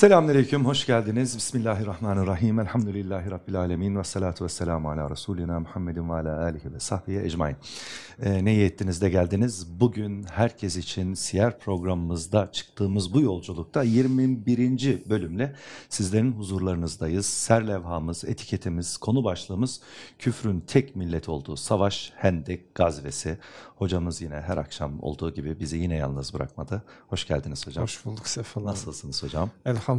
Selamünaleyküm, hoş geldiniz. Bismillahirrahmanirrahim. Elhamdülillahi Rabbil alemin. Ve salatu ve selamu ala Resulina Muhammedin ve ala alihi ve sahbihi ecmain. Ee, ne iyi ettiniz de geldiniz. Bugün herkes için siyer programımızda çıktığımız bu yolculukta 21. bölümle sizlerin huzurlarınızdayız. Serlevhamız, etiketimiz, konu başlığımız küfrün tek millet olduğu savaş, hendek, gazvesi. Hocamız yine her akşam olduğu gibi bizi yine yalnız bırakmadı. Hoş geldiniz hocam. Hoş bulduk sefalar. Nasılsınız hocam? Elhamdülillah.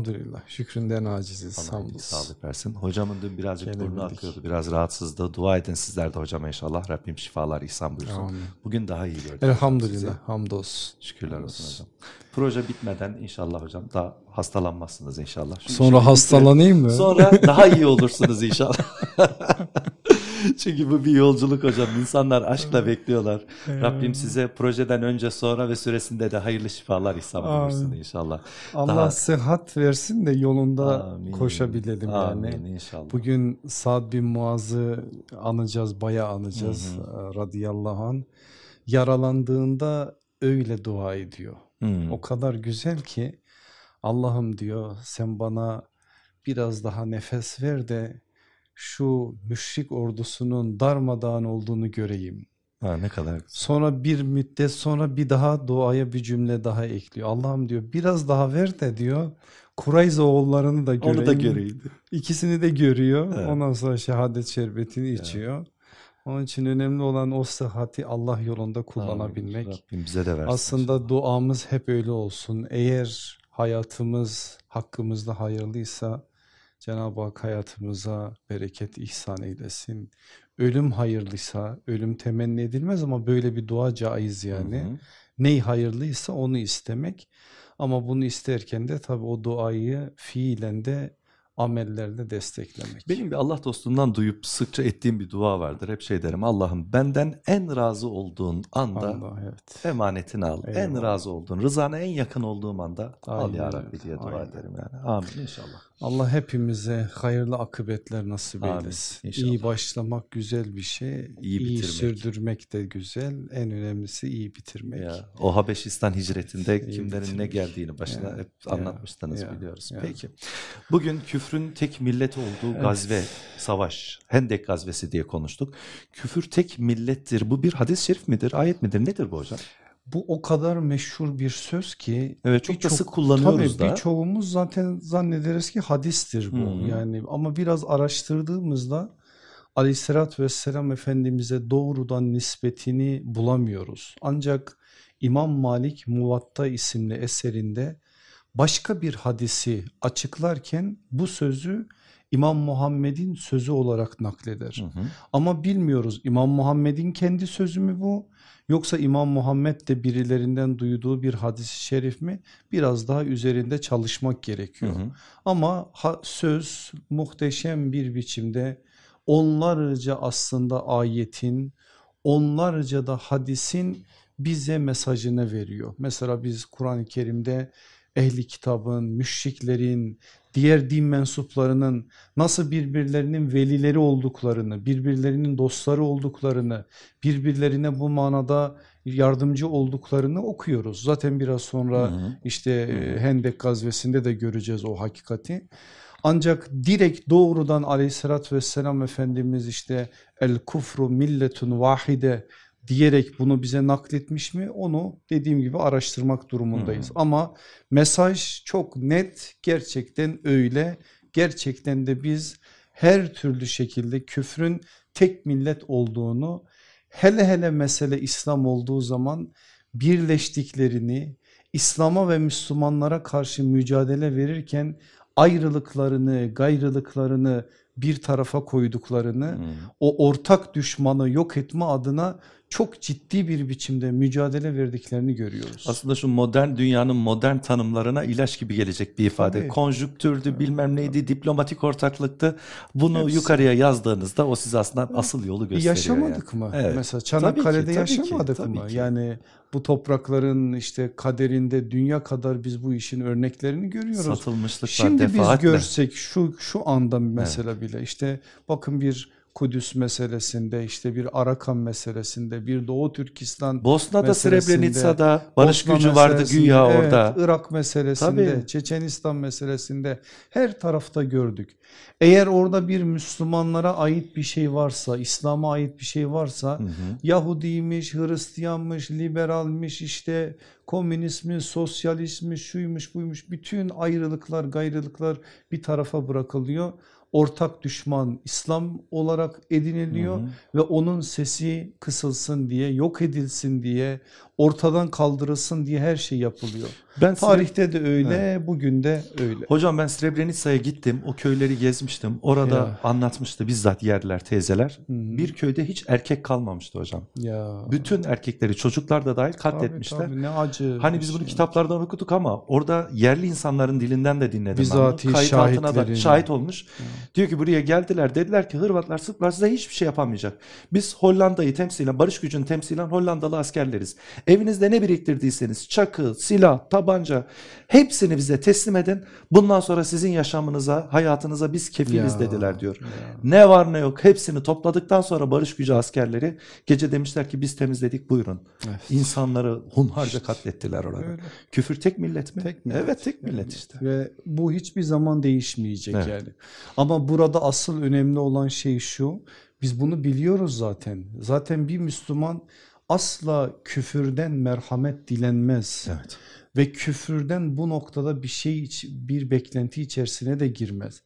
Şükründen aciziz. Allah Hamdolsun. sağlık versin. Hocamın dün birazcık burnu akıyordu. Biraz rahatsızdı. Dua edin sizler de hocama inşallah. Rabbim şifalar ihsan buyursun. Amin. Bugün daha iyi gördüm. hocam sizi. Elhamdülillah. Hamdolsun. Şükürler olsun hocam. Proje bitmeden inşallah hocam daha hastalanmazsınız inşallah. İşi Sonra hastalanayım mı? Sonra daha iyi olursunuz inşallah. Çünkü bu bir yolculuk hocam. İnsanlar aşkla bekliyorlar. Rabbim size projeden önce sonra ve süresinde de hayırlı şifalar ihsan buyursun Amin. inşallah. Allah Daha- sıhhat versin de yolunda Amin. koşabilelim Amin yani. inşallah. Bugün Sa'd bin Muaz'ı anacağız, bayağı anacağız. Hı e, Radıyallahu an. Yaralandığında öyle dua ediyor. Hmm. O kadar güzel ki Allah'ım diyor sen bana biraz daha nefes ver de şu müşrik ordusunun darmadağın olduğunu göreyim. Ha, ne kadar güzel. Sonra bir müddet sonra bir daha duaya bir cümle daha ekliyor. Allah'ım diyor biraz daha ver de diyor Kurayza oğullarını da göreyim. Onu da göreydi. İkisini de görüyor. Evet. Ondan sonra şehadet şerbetini içiyor. Onun için önemli olan o sıhhati Allah yolunda kullanabilmek. Rabbim bize de versin. Aslında duamız hep öyle olsun. Eğer hayatımız hakkımızda hayırlıysa Cenab-ı Hak hayatımıza bereket ihsan eylesin. Ölüm hayırlıysa, ölüm temenni edilmez ama böyle bir dua caiz yani. Hı hı. Ney hayırlıysa onu istemek. Ama bunu isterken de tabii o duayı fiilen de amellerde desteklemek. Benim bir Allah dostundan duyup sıkça ettiğim bir dua vardır. Hep şey derim Allah'ım benden en razı olduğun anda Allah evet. emanetini al. En Eyvallah. razı olduğun, rızana en yakın olduğum anda al Aynen ya öyle, Rabbi diye dua aynen. ederim yani. Amin inşallah. Allah hepimize hayırlı akıbetler nasip Amin, eylesin. inşallah. İyi başlamak güzel bir şey. İyi İyi, bitirmek. sürdürmek de güzel. En önemlisi iyi bitirmek. Ya, o Habeşistan hicretinde İyi kimlerin ne bitirmek. geldiğini başına Ya, hep ya, anlatmıştınız ya, biliyoruz. ya. Peki. Bugün küfrün tek millet olduğu Evet. gazve, savaş, Hendek gazvesi diye konuştuk. Küfür tek millettir. Bu bir hadis-i şerif midir, ayet midir? Nedir bu hocam? Bu o kadar meşhur bir söz ki Evet çok da birçok- sık kullanıyoruz tabii da. birçoğumuz zaten zannederiz ki hadistir bu. Hı hı. Yani ama biraz araştırdığımızda Aleyhisselatü Vesselam Efendimiz'e doğrudan nispetini bulamıyoruz. Ancak İmam Malik Muvatta isimli eserinde başka bir hadisi açıklarken bu sözü İmam Muhammed'in sözü olarak nakleder. Hı hı. Ama bilmiyoruz İmam Muhammed'in kendi sözü mü bu yoksa İmam Muhammed de birilerinden duyduğu bir hadis-i şerif mi? Biraz daha üzerinde çalışmak Hı gerekiyor. hı. Ama ha- söz muhteşem bir biçimde onlarca aslında ayetin, onlarca da hadisin bize mesajını veriyor. Mesela biz Kur'an-ı Kerim'de ehli kitabın, müşriklerin, diğer din mensuplarının nasıl birbirlerinin velileri olduklarını, birbirlerinin dostları olduklarını, birbirlerine bu manada yardımcı olduklarını okuyoruz. Zaten biraz sonra Hı hı. işte e, Hı. Hendek gazvesinde de göreceğiz o hakikati. Ancak direkt doğrudan aleyhissalatü vesselam Efendimiz işte el kufru milletun vahide diyerek bunu bize nakletmiş mi onu dediğim gibi araştırmak durumundayız. Hı. Ama mesaj çok net gerçekten öyle gerçekten de biz her türlü şekilde küfrün tek millet olduğunu hele hele mesele İslam olduğu zaman birleştiklerini İslam'a ve Müslümanlara karşı mücadele verirken ayrılıklarını, gayrılıklarını bir tarafa koyduklarını, Hı. o ortak düşmanı yok etme adına çok ciddi bir biçimde mücadele verdiklerini görüyoruz. Aslında şu modern dünyanın modern tanımlarına ilaç gibi gelecek bir ifade. Tabii. Konjüktürdü, bilmem neydi, diplomatik ortaklıktı. Bunu Hepsi. yukarıya yazdığınızda o size aslında asıl yolu gösteriyor. Yaşamadık yani. mı? Evet. Mesela Tabii Çanakkale'de ki, tabii ki, yaşamadık tabii mı? ki. Yani bu toprakların işte kaderinde dünya kadar biz bu işin örneklerini görüyoruz. Satılmışlık var Şimdi biz görsek şu şu anda mesela bile işte bakın bir Kudüs meselesinde işte bir Arakan meselesinde bir Doğu Türkistan Bosna'da Srebrenica'da barış Bosna gücü vardı güya evet, orada. Irak meselesinde, Tabii. Çeçenistan meselesinde her tarafta gördük. Eğer orada bir Müslümanlara ait bir şey varsa, İslam'a ait bir şey varsa Hı hı. Yahudiymiş, Hristiyanmış, liberalmiş işte komünizmi, sosyalizmi, şuymuş buymuş bütün ayrılıklar gayrılıklar bir tarafa bırakılıyor. Ortak düşman İslam olarak ediniliyor Hı hı. ve onun sesi kısılsın diye, yok edilsin diye, ortadan kaldırılsın diye her şey yapılıyor. Ben Tarihte de öyle, bugün de öyle. Hocam ben Srebrenica'ya gittim. O köyleri gezmiştim. Orada Ya. anlatmıştı bizzat yerler, teyzeler. Hı. Bir köyde hiç erkek kalmamıştı hocam. Ya. Bütün erkekleri, çocuklar da dahil Tabii, katletmişler. tabii, ne acı. Hani biz bunu şey. kitaplardan okuduk ama orada yerli insanların dilinden de dinledim. ben. Bizatihi Kayıt altına da şahit olmuş. Diyor ki buraya geldiler dediler ki Hırvatlar Sırplar size hiçbir şey yapamayacak. Biz Hollanda'yı temsilen barış gücünü temsilen Hollandalı askerleriz. Evinizde ne biriktirdiyseniz çakı, silah, tabanca hepsini bize teslim edin. Bundan sonra sizin yaşamınıza, hayatınıza biz kefiliz Ya, dediler diyor. ya. Ne var ne yok hepsini topladıktan sonra barış gücü askerleri gece demişler ki biz temizledik buyurun. Evet. İnsanları hunharca katlettiler orada. Öyle. Küfür tek millet mi? Tek millet. Evet tek millet işte. Ve bu hiçbir zaman değişmeyecek Evet. yani. Ama burada asıl önemli olan şey şu. Biz bunu biliyoruz zaten. Zaten bir Müslüman asla küfürden merhamet dilenmez. Evet. Ve küfürden bu noktada bir şey bir beklenti içerisine de girmez.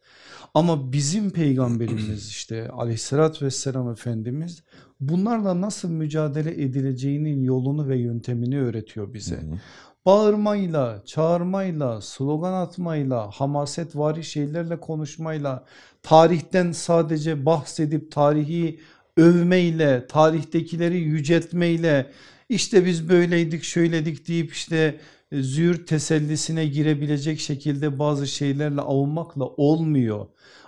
Ama bizim peygamberimiz işte aleyhissalatü vesselam Efendimiz bunlarla nasıl mücadele edileceğinin yolunu ve yöntemini öğretiyor bize. Hı hı. Bağırmayla, çağırmayla, slogan atmayla, hamasetvari şeylerle konuşmayla, tarihten sadece bahsedip tarihi övmeyle, tarihtakileri yüceltmeyle, işte biz böyleydik, şöyledik deyip işte e, züğürt tesellisine girebilecek şekilde bazı şeylerle avunmakla olmuyor.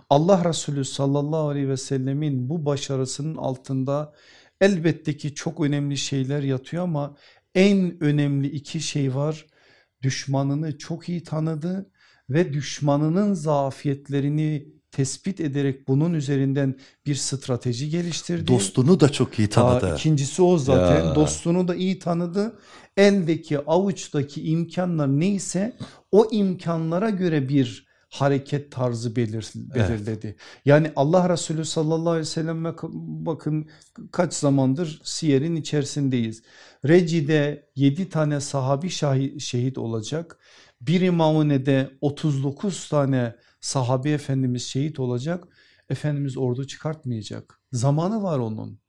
Allah Resulü sallallahu aleyhi ve sellemin bu başarısının altında elbette ki çok önemli şeyler yatıyor ama en önemli iki şey var. Düşmanını çok iyi tanıdı ve düşmanının zafiyetlerini tespit ederek bunun üzerinden bir strateji geliştirdi. Dostunu da çok iyi Aa, tanıdı. İkincisi o zaten Ya. dostunu da iyi tanıdı. Eldeki avuçtaki imkanlar neyse o imkanlara göre bir hareket tarzı belir, belirledi. Yani Allah Resulü sallallahu aleyhi ve sellem bakın kaç zamandır siyerin içerisindeyiz. Reci'de 7 tane sahabi şahi- şehit olacak. Biri Maune'de 39 tane sahabi efendimiz şehit olacak. Efendimiz ordu çıkartmayacak. Zamanı var onun.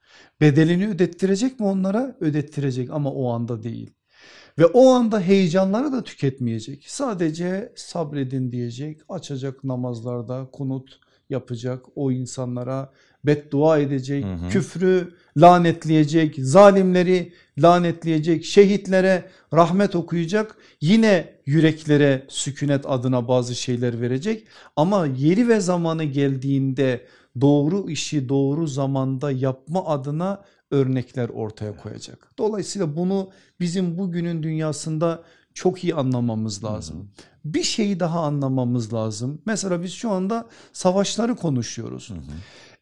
Bedelini ödettirecek mi onlara? Ödettirecek ama o anda değil. Ve o anda heyecanları da tüketmeyecek. Sadece sabredin diyecek. Açacak namazlarda kunut yapacak. O insanlara beddua edecek. Hı hı. Küfrü lanetleyecek. Zalimleri lanetleyecek. Şehitlere rahmet okuyacak. Yine yüreklere sükunet adına bazı şeyler verecek. Ama yeri ve zamanı geldiğinde doğru işi doğru zamanda yapma adına örnekler ortaya koyacak. Dolayısıyla bunu bizim bugünün dünyasında çok iyi anlamamız lazım. Bir şeyi daha anlamamız lazım. Mesela biz şu anda savaşları konuşuyoruz. Hı hı.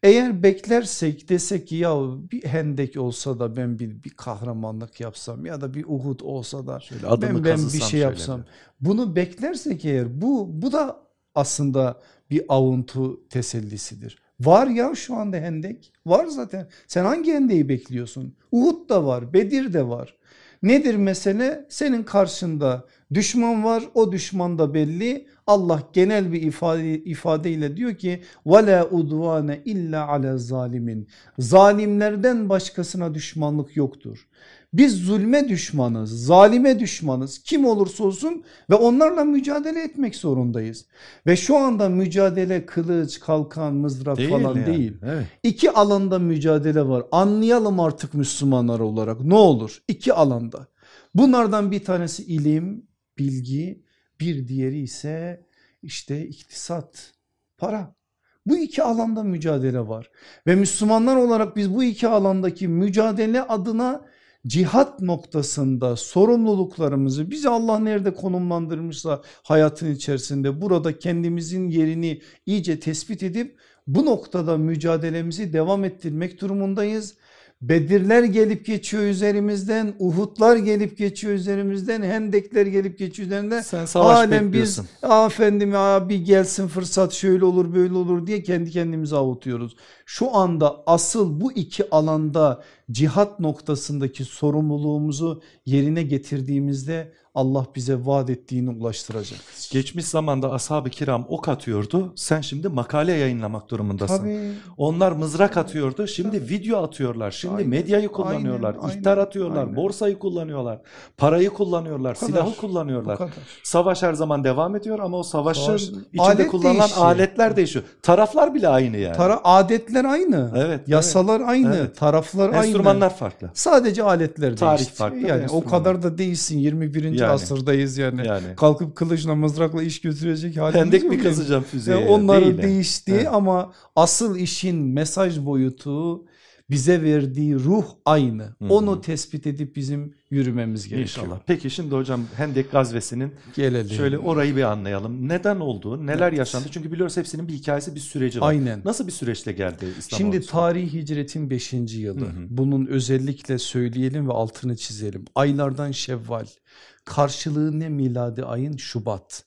Eğer beklersek desek ki ya bir hendek olsa da ben bir, bir kahramanlık yapsam ya da bir Uhud olsa da Şöyle ben, ben bir şey şöyle yapsam. bir. Bunu beklersek eğer bu bu da aslında bir avuntu tesellisidir. Var ya şu anda hendek var zaten. Sen hangi hendeyi bekliyorsun? Uhud da var, Bedir de var. Nedir mesele? Senin karşında düşman var o düşman da belli. Allah genel bir ifade, ifadeyle diyor ki وَلَا udvane illa ala zalimin. Zalimlerden başkasına düşmanlık yoktur. Biz zulme düşmanız, zalime düşmanız kim olursa olsun ve onlarla mücadele etmek zorundayız. Ve şu anda mücadele kılıç, kalkan, mızrak falan yani. değil. Evet. İki alanda mücadele var. Anlayalım artık Müslümanlar olarak ne olur iki alanda. Bunlardan bir tanesi ilim, bilgi, bir diğeri ise işte iktisat, para. Bu iki alanda mücadele var ve Müslümanlar olarak biz bu iki alandaki mücadele adına cihat noktasında sorumluluklarımızı bizi Allah nerede konumlandırmışsa hayatın içerisinde burada kendimizin yerini iyice tespit edip Bu noktada mücadelemizi devam ettirmek durumundayız. Bedirler gelip geçiyor üzerimizden, Uhudlar gelip geçiyor üzerimizden, Hendekler gelip geçiyor üzerimizden. Sen savaş Halen biz bekliyorsun. efendim abi gelsin fırsat şöyle olur böyle olur diye kendi kendimizi avutuyoruz. Şu anda asıl bu iki alanda cihat noktasındaki sorumluluğumuzu yerine getirdiğimizde Allah bize vaat ettiğini ulaştıracak. Geçmiş zamanda ashab-ı kiram ok atıyordu. Sen şimdi makale yayınlamak durumundasın. Tabii. Onlar mızrak atıyordu. Şimdi video atıyorlar. Şimdi Aynen, medyayı kullanıyorlar. aynen, ihtar atıyorlar. aynen. Borsayı kullanıyorlar. Parayı kullanıyorlar. Bu Silahı kullanıyorlar. Savaş her zaman devam ediyor ama o savaşın Savaş- içinde Alet kullanılan değişiyor. aletler değişiyor. Taraflar bile aynı yani. Tara adetler aynı. Evet, Yasalar aynı. Evet. Taraflar aynı. Enstrümanlar farklı. Sadece aletler Tarih değişti. farklı, Yani o kadar da değilsin 21. Yani. asırdayız yani. Yani. Kalkıp kılıçla mızrakla iş götürecek halimiz Hendek yok mi yani. kazacağım füzeye? Yani onlar yani. değişti Evet. ama asıl işin mesaj boyutu bize verdiği ruh aynı. hı. Onu tespit edip bizim yürümemiz gerekiyor. İnşallah. Peki şimdi hocam Hendek gazvesinin Gelelim. şöyle orayı bir anlayalım. Neden oldu? Neler Evet. yaşandı? Çünkü biliyoruz hepsinin bir hikayesi, bir süreci var. Aynen. Nasıl bir süreçle geldi İslam Şimdi ordusu? tarih hicretin 5. yılı. Hı hı. Bunun özellikle söyleyelim ve altını çizelim. Aylardan Şevval. Karşılığı ne miladi ayın? Şubat.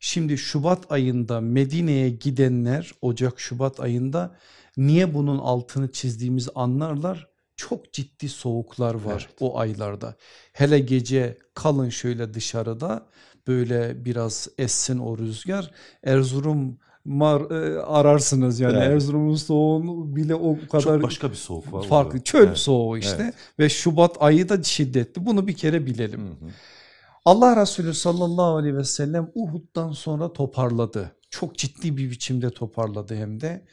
Şimdi Şubat ayında Medine'ye gidenler Ocak Şubat ayında niye bunun altını çizdiğimizi anlarlar. Çok ciddi soğuklar var Evet. o aylarda. Hele gece kalın şöyle dışarıda böyle biraz essin o rüzgar. Erzurum mar, e, ararsınız yani Evet. Erzurum'un soğuğunu bile o kadar Çok başka bir soğuk var. farklı. orada. Çöl Evet. soğuğu işte Evet. ve Şubat ayı da şiddetli. Bunu bir kere bilelim. Hı hı. Allah Resulü sallallahu aleyhi ve sellem Uhud'dan sonra toparladı. Çok ciddi bir biçimde toparladı hem de.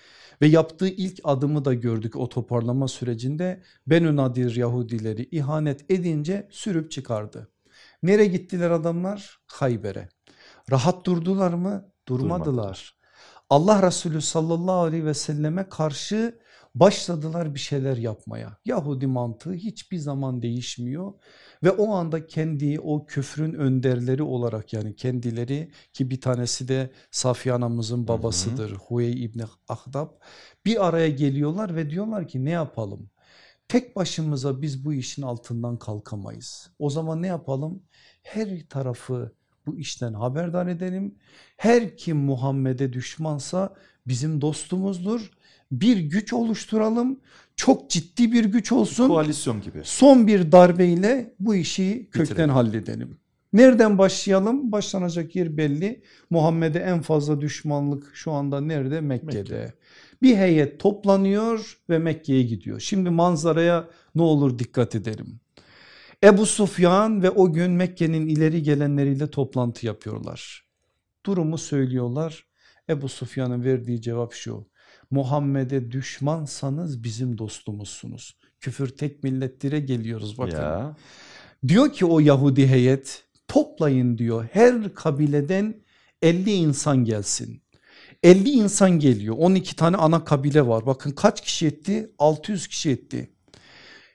Ve yaptığı ilk adımı da gördük o toparlama sürecinde. Benü Nadir Yahudileri ihanet edince sürüp çıkardı. Nereye gittiler adamlar? Hayber'e. Rahat durdular mı? Durmadılar. Durmadılar. Allah Resulü sallallahu aleyhi ve selleme karşı başladılar bir şeyler yapmaya. Yahudi mantığı hiçbir zaman değişmiyor ve o anda kendi o küfrün önderleri olarak yani kendileri ki bir tanesi de Safiye anamızın babasıdır Huyey İbni Ahdab bir araya geliyorlar ve diyorlar ki ne yapalım? Tek başımıza biz bu işin altından kalkamayız. O zaman ne yapalım? Her tarafı bu işten haberdar edelim. Her kim Muhammed'e düşmansa bizim dostumuzdur. Bir güç oluşturalım. Çok ciddi bir güç olsun. Koalisyon gibi. Son bir darbeyle bu işi kökten Bitirelim. halledelim. Nereden başlayalım? Başlanacak yer belli. Muhammed'e en fazla düşmanlık şu anda nerede? Mekke'de. Mekke. Bir heyet toplanıyor ve Mekke'ye gidiyor. Şimdi manzaraya ne olur dikkat edelim. Ebu Sufyan ve o gün Mekke'nin ileri gelenleriyle toplantı yapıyorlar. Durumu söylüyorlar. Ebu Sufyan'ın verdiği cevap şu. Muhammed'e düşmansanız bizim dostumuzsunuz. Küfür tek millettire geliyoruz bakın. Ya. Diyor ki o Yahudi heyet toplayın diyor her kabileden 50 insan gelsin. 50 insan geliyor 12 tane ana kabile var bakın kaç kişi etti 600 kişi etti.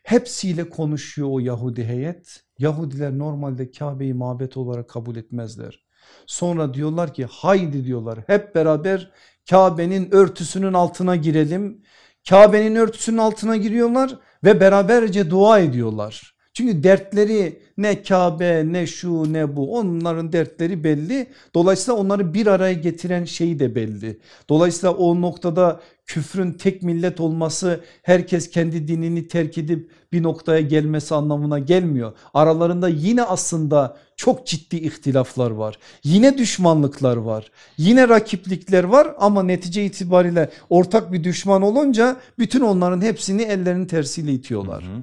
Hepsiyle konuşuyor o Yahudi heyet. Yahudiler normalde Kabe'yi mabet olarak kabul etmezler. Sonra diyorlar ki haydi diyorlar hep beraber Kabe'nin örtüsünün altına girelim. Kabe'nin örtüsünün altına giriyorlar ve beraberce dua ediyorlar. Çünkü dertleri ne Kabe ne şu ne bu onların dertleri belli. Dolayısıyla onları bir araya getiren şey de belli. Dolayısıyla o noktada küfrün tek millet olması herkes kendi dinini terk edip bir noktaya gelmesi anlamına gelmiyor. Aralarında yine aslında çok ciddi ihtilaflar var. Yine düşmanlıklar var. Yine rakiplikler var ama netice itibariyle ortak bir düşman olunca bütün onların hepsini ellerinin tersiyle itiyorlar. Hı hı.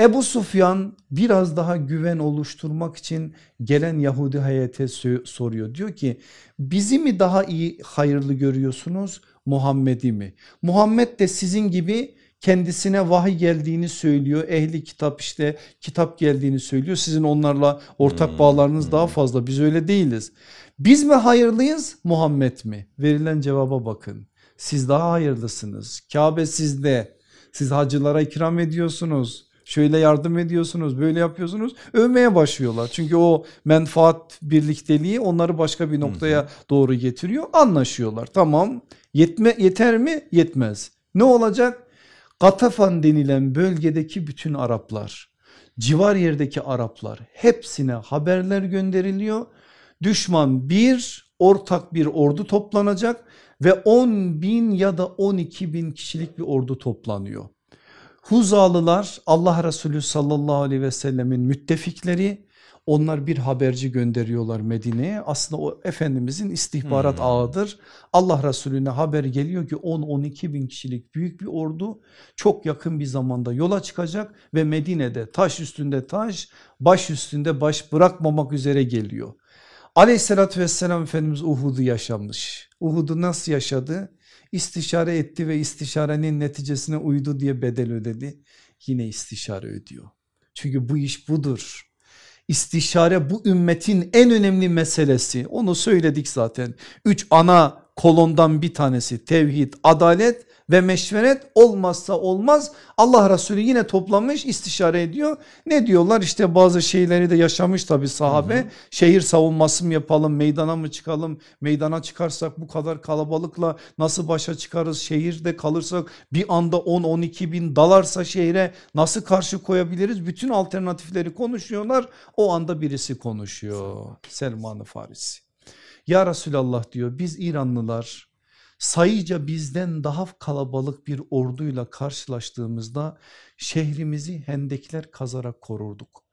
Ebu Sufyan biraz daha güven oluşturmak için gelen Yahudi heyete soruyor. Diyor ki bizi mi daha iyi hayırlı görüyorsunuz Muhammed'i mi? Muhammed de sizin gibi kendisine vahiy geldiğini söylüyor. Ehli kitap işte kitap geldiğini söylüyor. Sizin onlarla ortak Hmm, bağlarınız daha hmm. fazla biz öyle değiliz. Biz mi hayırlıyız Muhammed mi? Verilen cevaba bakın. Siz daha hayırlısınız. Kabe sizde. Siz hacılara ikram ediyorsunuz. Şöyle yardım ediyorsunuz böyle yapıyorsunuz. Övmeye başlıyorlar. Çünkü o menfaat birlikteliği onları başka bir noktaya doğru getiriyor. Anlaşıyorlar. Tamam. Yetme, yeter mi? Yetmez. Ne olacak? Katafan denilen bölgedeki bütün Araplar civar yerdeki Araplar hepsine haberler gönderiliyor. Düşman bir ortak bir ordu toplanacak ve 10 bin ya da 12 bin kişilik bir ordu toplanıyor. Huzalılar Allah Resulü sallallahu aleyhi ve sellemin müttefikleri onlar bir haberci gönderiyorlar Medine'ye. Aslında o Efendimizin istihbarat hmm. ağıdır. Allah Resulüne haber geliyor ki 10-12 bin kişilik büyük bir ordu çok yakın bir zamanda yola çıkacak ve Medine'de taş üstünde taş baş üstünde baş bırakmamak üzere geliyor. Aleyhissalatü vesselam Efendimiz Uhud'u yaşamış. Uhud'u nasıl yaşadı? İstişare etti ve istişarenin neticesine uydu diye bedel ödedi. Yine istişare ödüyor. Çünkü bu iş budur. İstişare bu ümmetin en önemli meselesi. Onu söyledik zaten. Üç ana kolondan bir tanesi tevhid, adalet ve meşveret olmazsa olmaz. Allah Resulü yine toplamış istişare ediyor. Ne diyorlar işte bazı şeyleri de yaşamış tabi sahabe. Hı hı. Şehir savunması mı yapalım meydana mı çıkalım? Meydana çıkarsak bu kadar kalabalıkla nasıl başa çıkarız? Şehirde kalırsak bir anda 10-12 bin dalarsa şehre nasıl karşı koyabiliriz? Bütün alternatifleri konuşuyorlar. O anda birisi konuşuyor. Selman-ı Farisi. Ya Resulallah diyor biz İranlılar sayıca bizden daha kalabalık bir orduyla karşılaştığımızda şehrimizi hendekler kazarak korurduk.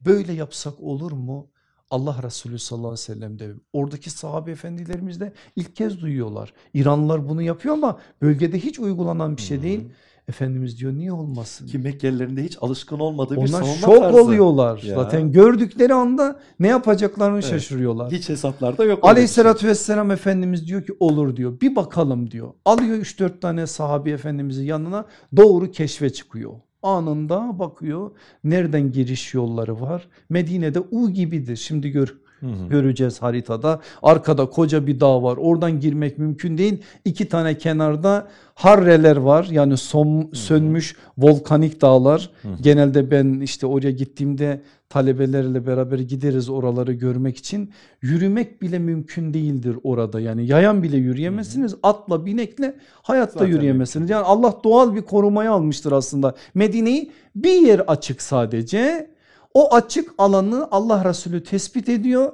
Böyle yapsak olur mu? Allah Resulü sallallahu aleyhi ve sellem de oradaki sahabe efendilerimiz de ilk kez duyuyorlar. İranlılar bunu yapıyor ama bölgede hiç uygulanan bir şey değil. Efendimiz diyor niye olmasın? Ki Mekkelilerin de hiç alışkın olmadığı Onlar bir savunma şok tarzı. oluyorlar. Ya. Zaten gördükleri anda ne yapacaklarını evet. şaşırıyorlar. Hiç hesaplarda yok. Aleyhissalatü şey. vesselam Efendimiz diyor ki olur diyor bir bakalım diyor. Alıyor 3-4 tane sahabi efendimizin yanına doğru keşfe çıkıyor anında bakıyor nereden giriş yolları var. Medine'de U gibidir şimdi gör Hı hı. Göreceğiz haritada. Arkada koca bir dağ var. Oradan girmek mümkün değil. İki tane kenarda harreler var. Yani son, sönmüş volkanik dağlar. Hı hı. Genelde ben işte oraya gittiğimde talebelerle beraber gideriz oraları görmek için. Yürümek bile mümkün değildir orada. Yani yayan bile yürüyemezsiniz. Hı hı. Atla binekle hayatta Zaten yürüyemezsiniz. Yani Allah doğal bir korumaya almıştır aslında. Medine'yi bir yer açık sadece o açık alanı Allah Resulü tespit ediyor.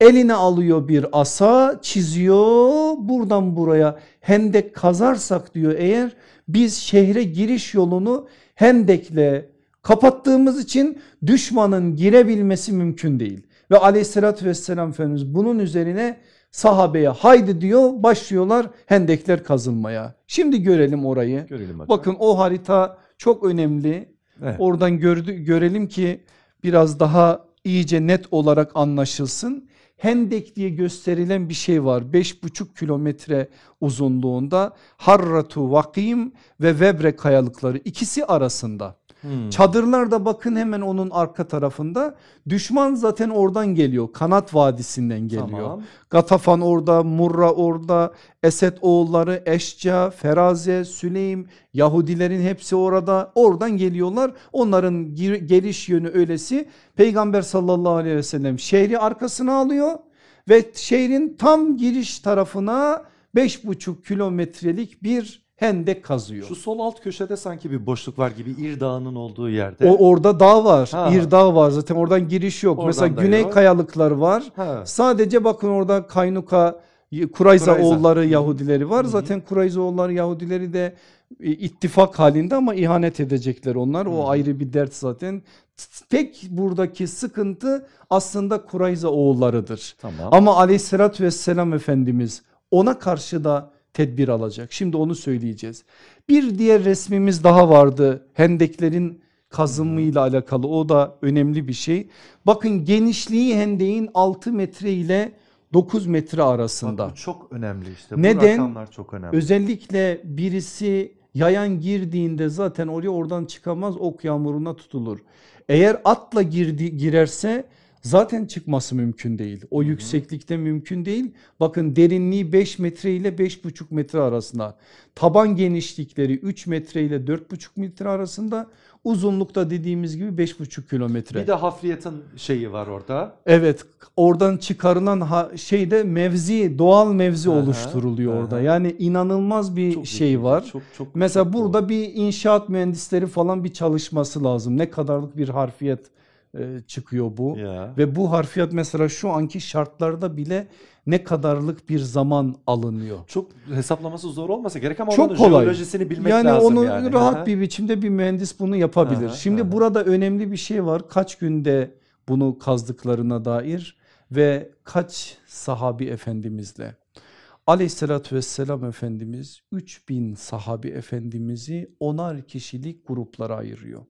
Eline alıyor bir asa çiziyor buradan buraya hendek kazarsak diyor eğer biz şehre giriş yolunu hendekle kapattığımız için düşmanın girebilmesi mümkün değil. Ve aleyhissalatü vesselam Efendimiz bunun üzerine sahabeye haydi diyor başlıyorlar hendekler kazılmaya. Şimdi görelim orayı. Görelim Bakın o harita çok önemli. Evet. Oradan gördü, görelim ki biraz daha iyice net olarak anlaşılsın. Hendek diye gösterilen bir şey var 5,5 kilometre uzunluğunda Harratu Vakim ve Vebre kayalıkları ikisi arasında. Hmm. Çadırlar da bakın hemen onun arka tarafında. Düşman zaten oradan geliyor. Kanat Vadisi'nden geliyor. Tamam. Gatafan orada, Murra orada, Esed oğulları, Eşca, Feraze, Süleym, Yahudilerin hepsi orada. Oradan geliyorlar. Onların geliş yönü öylesi. Peygamber sallallahu aleyhi ve sellem şehri arkasına alıyor ve şehrin tam giriş tarafına 5,5 kilometrelik bir hendek kazıyor. Şu sol alt köşede sanki bir boşluk var gibi İr Dağı'nın olduğu yerde. O orada dağ var. Ha. İr Dağı var zaten oradan giriş yok. Oradan Mesela güney yok. kayalıkları var. Ha. Sadece bakın orada Kaynuka Kurayza, oğulları Yahudileri var. Hı -hı. Zaten Kurayza oğulları Yahudileri de e, ittifak halinde ama ihanet edecekler onlar. O -hı. ayrı bir dert zaten. Tek buradaki sıkıntı aslında Kurayza oğullarıdır. Tamam. Ama aleyhissalatü vesselam Efendimiz ona karşı da tedbir alacak. Şimdi onu söyleyeceğiz. Bir diğer resmimiz daha vardı. Hendeklerin kazımıyla alakalı o da önemli bir şey. Bakın genişliği hendeğin 6 metre ile 9 metre arasında. Bak, bu çok önemli işte. Bu Neden? rakamlar çok önemli. Özellikle birisi yayan girdiğinde zaten oraya oradan çıkamaz ok yağmuruna tutulur. Eğer atla girdi, girerse zaten çıkması mümkün değil. O yükseklikte mümkün değil. Bakın derinliği 5 metre ile 5,5 metre arasında. Taban genişlikleri 3 metre ile 4,5 metre arasında. Uzunlukta dediğimiz gibi 5,5 kilometre. Bir de hafriyatın şeyi var orada. Evet oradan çıkarılan ha, şeyde mevzi doğal mevzi Aha, oluşturuluyor aha. orada. Yani inanılmaz bir Çok şey ilginç, var. Çok, çok, Mesela çok burada doğru. bir inşaat mühendisleri falan bir çalışması lazım. Ne kadarlık bir harfiyat e, çıkıyor bu. ya. Ve bu harfiyat mesela şu anki şartlarda bile ne kadarlık bir zaman alınıyor. çok hesaplaması zor olmasa gerek ama Çok onun kolay. jeolojisini bilmek yani lazım onu yani. rahat Aha. bir biçimde bir mühendis bunu yapabilir. Aha, Şimdi aha. burada önemli bir şey var. Kaç günde bunu kazdıklarına dair ve kaç sahabi efendimizle. Aleyhissalatü vesselam Efendimiz 3000 sahabi efendimizi onar kişilik gruplara ayırıyor.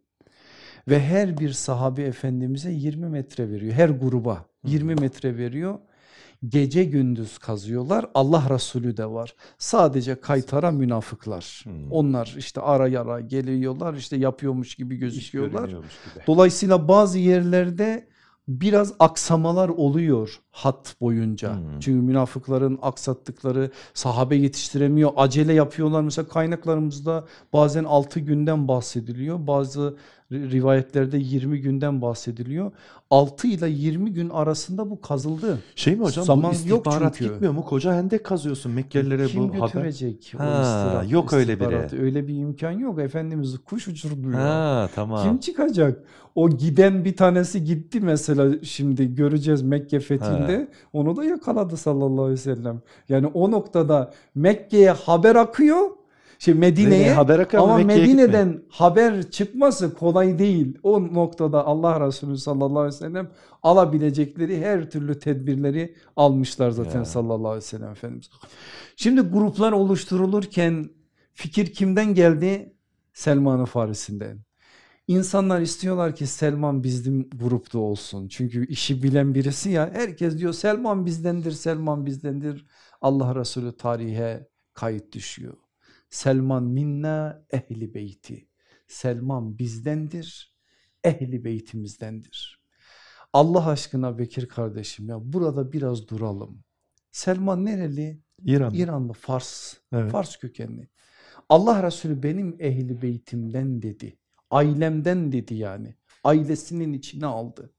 Ve her bir sahabi efendimize 20 metre veriyor. Her gruba 20 metre veriyor. Gece gündüz kazıyorlar. Allah Resulü de var. Sadece kaytara münafıklar. Hmm. Onlar işte ara ara geliyorlar işte yapıyormuş gibi gözüküyorlar. gibi. Dolayısıyla bazı yerlerde biraz aksamalar oluyor hat boyunca. Hmm. Çünkü münafıkların aksattıkları sahabe yetiştiremiyor. Acele yapıyorlar. Mesela kaynaklarımızda bazen 6 günden bahsediliyor. Bazı ri- rivayetlerde 20 günden bahsediliyor. 6 ile 20 gün arasında bu kazıldı. Şey mi hocam Zaman bu yok çünkü. gitmiyor mu? Koca hendek kazıyorsun Mekkelilere Kim bu haber. götürecek o Ha, istihbarat- yok öyle biri. Öyle bir imkan yok. Efendimiz kuş uçurmuyor. Ha tamam. Kim çıkacak? O giden bir tanesi gitti mesela şimdi göreceğiz Mekke fethinde. Onu da yakaladı sallallahu aleyhi ve sellem. Yani o noktada Mekke'ye haber akıyor. Şey Medine'ye haber akıyor ama Mekke'ye Medine'den haber çıkması kolay değil. O noktada Allah Resulü sallallahu aleyhi ve sellem alabilecekleri her türlü tedbirleri almışlar zaten Ya. sallallahu aleyhi ve sellem Efendimiz. Şimdi gruplar oluşturulurken fikir kimden geldi? Selman-ı Farisi'nden. İnsanlar istiyorlar ki Selman bizim grupta olsun. Çünkü işi bilen birisi ya herkes diyor Selman bizdendir, Selman bizdendir. Allah Resulü tarihe kayıt düşüyor. Selman minna ehli beyti. Selman bizdendir, ehli beytimizdendir. Allah aşkına Bekir kardeşim ya burada biraz duralım. Selman nereli? İran. İranlı, Fars. Evet. Fars kökenli. Allah Resulü benim ehli beytimden dedi. Ailemden dedi yani. Ailesinin içine aldı.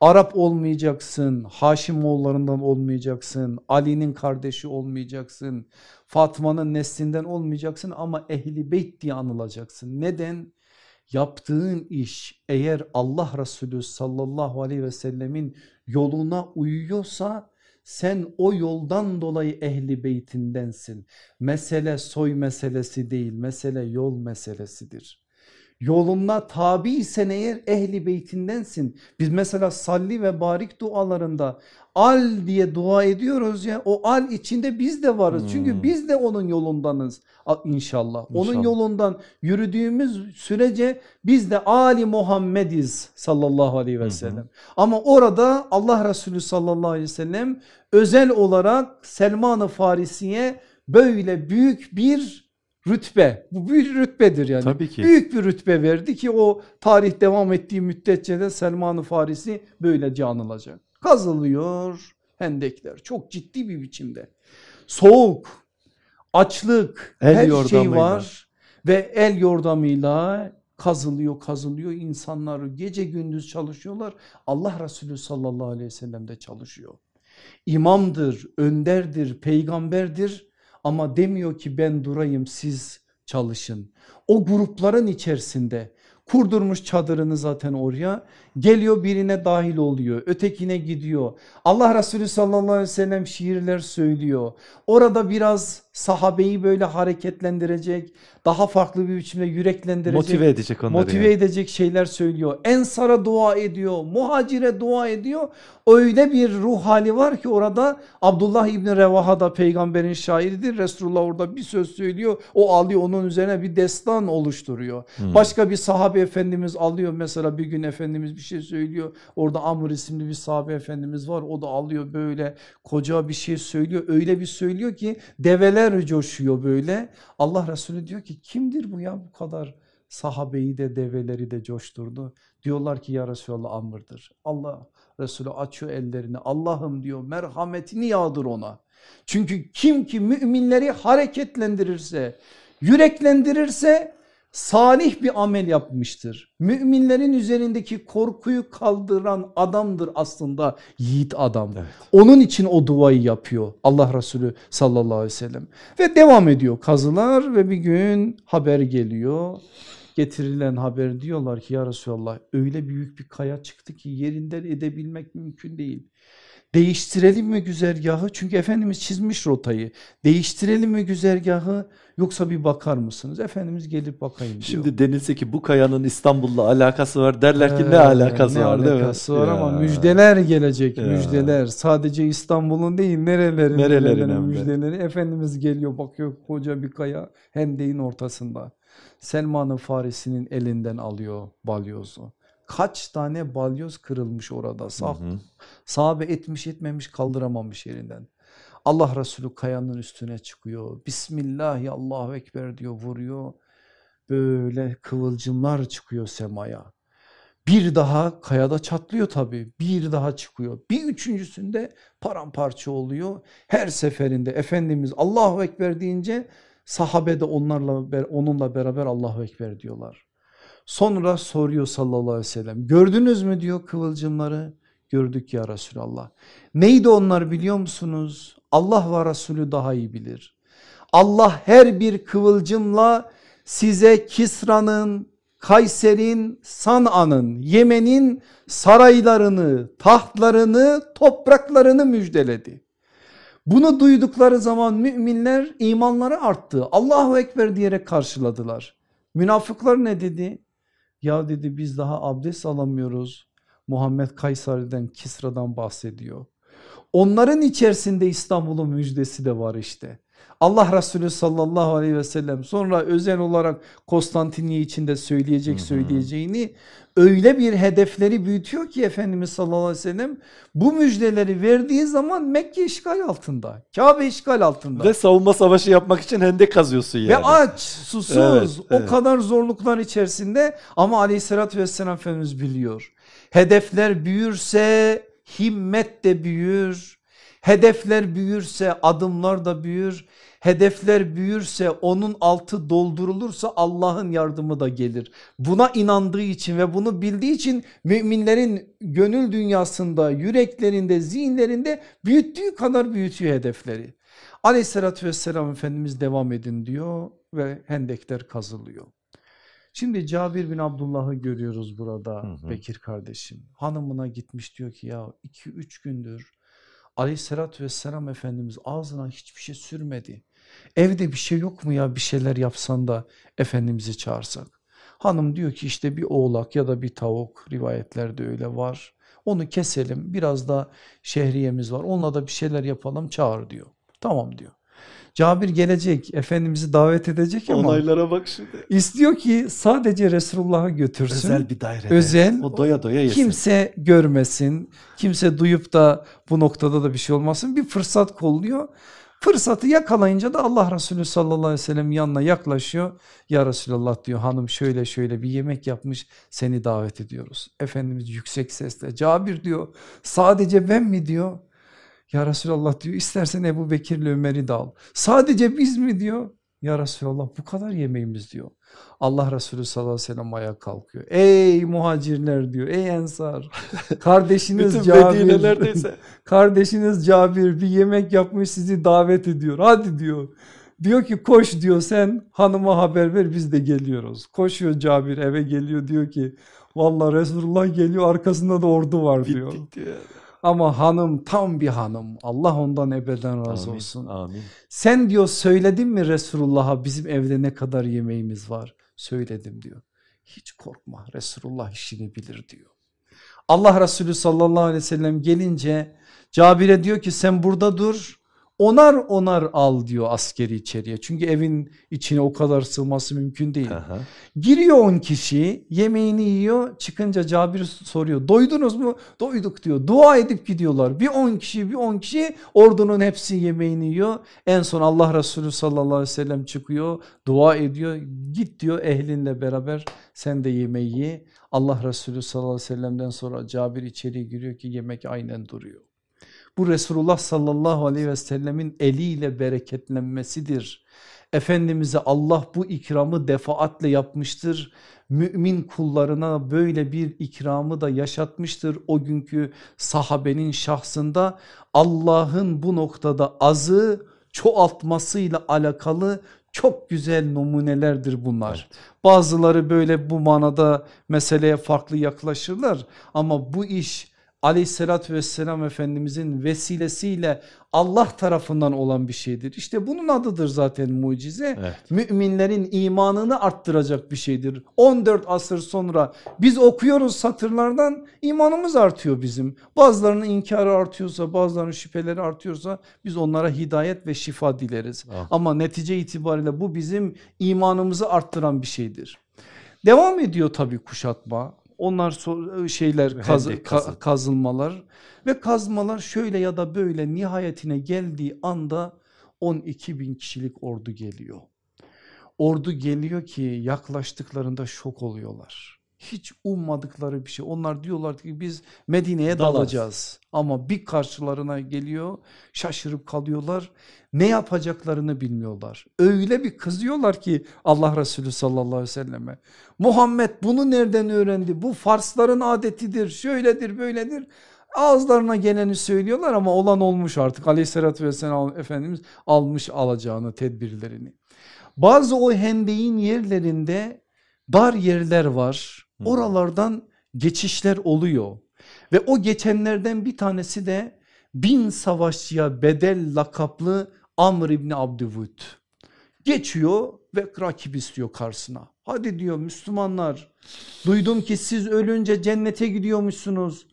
Arap olmayacaksın, Haşimoğullarından olmayacaksın, Ali'nin kardeşi olmayacaksın, Fatma'nın neslinden olmayacaksın ama ehli beyt diye anılacaksın. Neden? Yaptığın iş eğer Allah Resulü sallallahu aleyhi ve sellemin yoluna uyuyorsa sen o yoldan dolayı ehli beytindensin. Mesele soy meselesi değil, mesele yol meselesidir. Yoluna tabi isen eğer ehli beytindensin. Biz mesela salli ve barik dualarında al diye dua ediyoruz ya o al içinde biz de varız. Hmm. Çünkü biz de onun yolundanız A- inşallah. Onun İnşallah. yolundan yürüdüğümüz sürece biz de Ali Muhammediz sallallahu aleyhi ve sellem. Ama orada Allah Resulü sallallahu aleyhi ve sellem özel olarak Selman-ı Farisi'ye böyle büyük bir rütbe. Bu büyük rütbedir yani. Tabii ki. Büyük bir rütbe verdi ki o tarih devam ettiği müddetçe de Selman-ı Farisi böylece anılacak. Kazılıyor hendekler çok ciddi bir biçimde. Soğuk, açlık, El her şey yordamıyla. var ve el yordamıyla kazılıyor kazılıyor insanlar gece gündüz çalışıyorlar. Allah Resulü sallallahu aleyhi ve sellem de çalışıyor. İmamdır, önderdir, peygamberdir ama demiyor ki ben durayım siz çalışın. O grupların içerisinde kurdurmuş çadırını zaten oraya geliyor birine dahil oluyor ötekine gidiyor. Allah Resulü sallallahu aleyhi ve sellem şiirler söylüyor. Orada biraz sahabeyi böyle hareketlendirecek daha farklı bir biçimde yüreklendirecek Motive edecek onları. motive yani. edecek şeyler söylüyor. Ensara dua ediyor, muhacire dua ediyor. Öyle bir ruh hali var ki orada Abdullah İbni Revaha da peygamberin şairidir. Resulullah orada bir söz söylüyor. O alıyor onun üzerine bir destan oluşturuyor. Hmm. Başka bir sahabe efendimiz alıyor mesela bir gün efendimiz bir şey söylüyor. Orada Amr isimli bir sahabe efendimiz var. O da alıyor böyle koca bir şey söylüyor. Öyle bir söylüyor ki develer coşuyor böyle. Allah Resulü diyor ki kimdir bu ya bu kadar sahabeyi de develeri de coşturdu. Diyorlar ki ya Resulallah amırdır. Allah Resulü açıyor ellerini Allah'ım diyor merhametini yağdır ona. Çünkü kim ki müminleri hareketlendirirse, yüreklendirirse salih bir amel yapmıştır. Müminlerin üzerindeki korkuyu kaldıran adamdır aslında yiğit adam. Evet. Onun için o duayı yapıyor Allah Resulü sallallahu aleyhi ve sellem. Ve devam ediyor kazılar ve bir gün haber geliyor. Getirilen haber diyorlar ki ya Resulallah öyle büyük bir kaya çıktı ki yerinden edebilmek mümkün değil. Değiştirelim mi güzergahı? Çünkü Efendimiz çizmiş rotayı. Değiştirelim mi güzergahı yoksa bir bakar mısınız? Efendimiz gelip bakayım diyor. Şimdi denilse ki bu kayanın İstanbul'la alakası var derler ki ee, ne alakası ne var alakası değil mi? alakası var ya. ama müjdeler gelecek ya. müjdeler. Sadece İstanbul'un değil nerelerin, nerelerin müjdeleri. Efendimiz geliyor bakıyor koca bir kaya Hendek'in ortasında. Selman-ı Farisi'nin elinden alıyor balyozu kaç tane balyoz kırılmış orada saf. Hı hı. Sahabe etmiş etmemiş kaldıramamış yerinden. Allah Resulü kayanın üstüne çıkıyor. Bismillah Allahu Ekber diyor vuruyor. Böyle kıvılcımlar çıkıyor semaya. Bir daha kayada çatlıyor tabii. Bir daha çıkıyor. Bir üçüncüsünde paramparça oluyor. Her seferinde Efendimiz Allahu Ekber deyince sahabe de onlarla onunla beraber Allahu Ekber diyorlar. Sonra soruyor sallallahu aleyhi ve sellem gördünüz mü diyor kıvılcımları gördük ya Resulallah. Neydi onlar biliyor musunuz? Allah ve Resulü daha iyi bilir. Allah her bir kıvılcımla size Kisra'nın, Kayser'in, San'a'nın, Yemen'in saraylarını, tahtlarını, topraklarını müjdeledi. Bunu duydukları zaman müminler imanları arttı. Allahu Ekber diyerek karşıladılar. Münafıklar ne dedi? Ya dedi biz daha abdest alamıyoruz. Muhammed Kayseri'den Kisra'dan bahsediyor. Onların içerisinde İstanbul'un müjdesi de var işte. Allah Resulü sallallahu aleyhi ve sellem sonra özel olarak Konstantiniye içinde söyleyecek söyleyeceğini öyle bir hedefleri büyütüyor ki Efendimiz sallallahu aleyhi ve sellem bu müjdeleri verdiği zaman Mekke işgal altında. Kabe işgal altında. Ve savunma savaşı yapmak için hendek kazıyorsun yani. Ve aç, susuz evet, o evet. kadar zorluklar içerisinde ama aleyhissalatü vesselam Efendimiz biliyor. Hedefler büyürse himmet de büyür. Hedefler büyürse adımlar da büyür hedefler büyürse onun altı doldurulursa Allah'ın yardımı da gelir. Buna inandığı için ve bunu bildiği için müminlerin gönül dünyasında, yüreklerinde, zihinlerinde büyüttüğü kadar büyütüyor hedefleri. Aleyhissalatü vesselam Efendimiz devam edin diyor ve hendekler kazılıyor. Şimdi Cabir bin Abdullah'ı görüyoruz burada hı hı. Bekir kardeşim. Hanımına gitmiş diyor ki ya 2-3 gündür aleyhissalatü vesselam Efendimiz ağzına hiçbir şey sürmedi. Evde bir şey yok mu ya bir şeyler yapsan da Efendimiz'i çağırsak. Hanım diyor ki işte bir oğlak ya da bir tavuk rivayetlerde öyle var. Onu keselim biraz da şehriyemiz var onunla da bir şeyler yapalım çağır diyor. Tamam diyor. Cabir gelecek Efendimiz'i davet edecek ama onaylara bak şimdi. İstiyor ki sadece Resulullah'ı götürsün. Özel bir dairede. Özel. O doya doya yesin. Kimse görmesin. Kimse duyup da bu noktada da bir şey olmasın. Bir fırsat kolluyor. Fırsatı yakalayınca da Allah Resulü sallallahu aleyhi ve sellem yanına yaklaşıyor. Ya Resulallah diyor hanım şöyle şöyle bir yemek yapmış seni davet ediyoruz. Efendimiz yüksek sesle Cabir diyor sadece ben mi diyor. Ya Resulallah diyor istersen Ebu Bekir'le Ömer'i de al. Sadece biz mi diyor. Ya Resulallah bu kadar yemeğimiz diyor. Allah Resulü sallallahu aleyhi ve sellem ayağa kalkıyor. Ey muhacirler diyor. Ey ensar. Kardeşiniz Cabir. kardeşiniz Cabir bir yemek yapmış sizi davet ediyor. Hadi diyor. Diyor ki koş diyor sen hanıma haber ver biz de geliyoruz. Koşuyor Cabir eve geliyor diyor ki vallahi Resulullah geliyor arkasında da ordu var diyor. Bittik diyor. Ama hanım tam bir hanım. Allah ondan ebeden razı amin, olsun. Amin. Sen diyor söyledin mi Resulullah'a bizim evde ne kadar yemeğimiz var? Söyledim diyor. Hiç korkma Resulullah işini bilir diyor. Allah Resulü sallallahu aleyhi ve sellem gelince Cabir'e diyor ki sen burada dur onar onar al diyor askeri içeriye. Çünkü evin içine o kadar sığması mümkün değil. Aha. Giriyor 10 kişi yemeğini yiyor çıkınca Cabir soruyor doydunuz mu? Doyduk diyor dua edip gidiyorlar bir 10 kişi bir 10 kişi ordunun hepsi yemeğini yiyor. En son Allah Resulü sallallahu aleyhi ve sellem çıkıyor dua ediyor git diyor ehlinle beraber sen de yemeği ye. Allah Resulü sallallahu aleyhi ve sellem'den sonra Cabir içeriye giriyor ki yemek aynen duruyor. Bu Resulullah sallallahu aleyhi ve sellemin eliyle bereketlenmesidir. Efendimiz'e Allah bu ikramı defaatle yapmıştır. Mümin kullarına böyle bir ikramı da yaşatmıştır o günkü sahabenin şahsında. Allah'ın bu noktada azı çoğaltmasıyla alakalı çok güzel numunelerdir bunlar. Evet. Bazıları böyle bu manada meseleye farklı yaklaşırlar ama bu iş aleyhissalatü vesselam efendimizin vesilesiyle Allah tarafından olan bir şeydir. İşte bunun adıdır zaten mucize. Evet. Müminlerin imanını arttıracak bir şeydir. 14 asır sonra biz okuyoruz satırlardan imanımız artıyor bizim. Bazılarının inkarı artıyorsa bazılarının şüpheleri artıyorsa biz onlara hidayet ve şifa dileriz. Ah. Ama netice itibariyle bu bizim imanımızı arttıran bir şeydir. Devam ediyor tabii kuşatma onlar şeyler kaz, ka, kazılmalar ve kazmalar şöyle ya da böyle nihayetine geldiği anda 12 bin kişilik ordu geliyor. Ordu geliyor ki yaklaştıklarında şok oluyorlar. Hiç ummadıkları bir şey. Onlar diyorlar ki biz Medine'ye dalacağız. Ama bir karşılarına geliyor şaşırıp kalıyorlar. Ne yapacaklarını bilmiyorlar. Öyle bir kızıyorlar ki Allah Resulü sallallahu aleyhi ve selleme. Muhammed bunu nereden öğrendi? Bu Farsların adetidir, şöyledir, böyledir. Ağızlarına geleni söylüyorlar ama olan olmuş artık aleyhissalatü vesselam Efendimiz almış alacağını tedbirlerini. Bazı o hendeyin yerlerinde dar yerler var. Oralardan geçişler oluyor. Ve o geçenlerden bir tanesi de bin savaşçıya bedel lakaplı Amr İbni Abdüvud. Geçiyor ve rakip istiyor karşısına. Hadi diyor Müslümanlar duydum ki siz ölünce cennete gidiyormuşsunuz.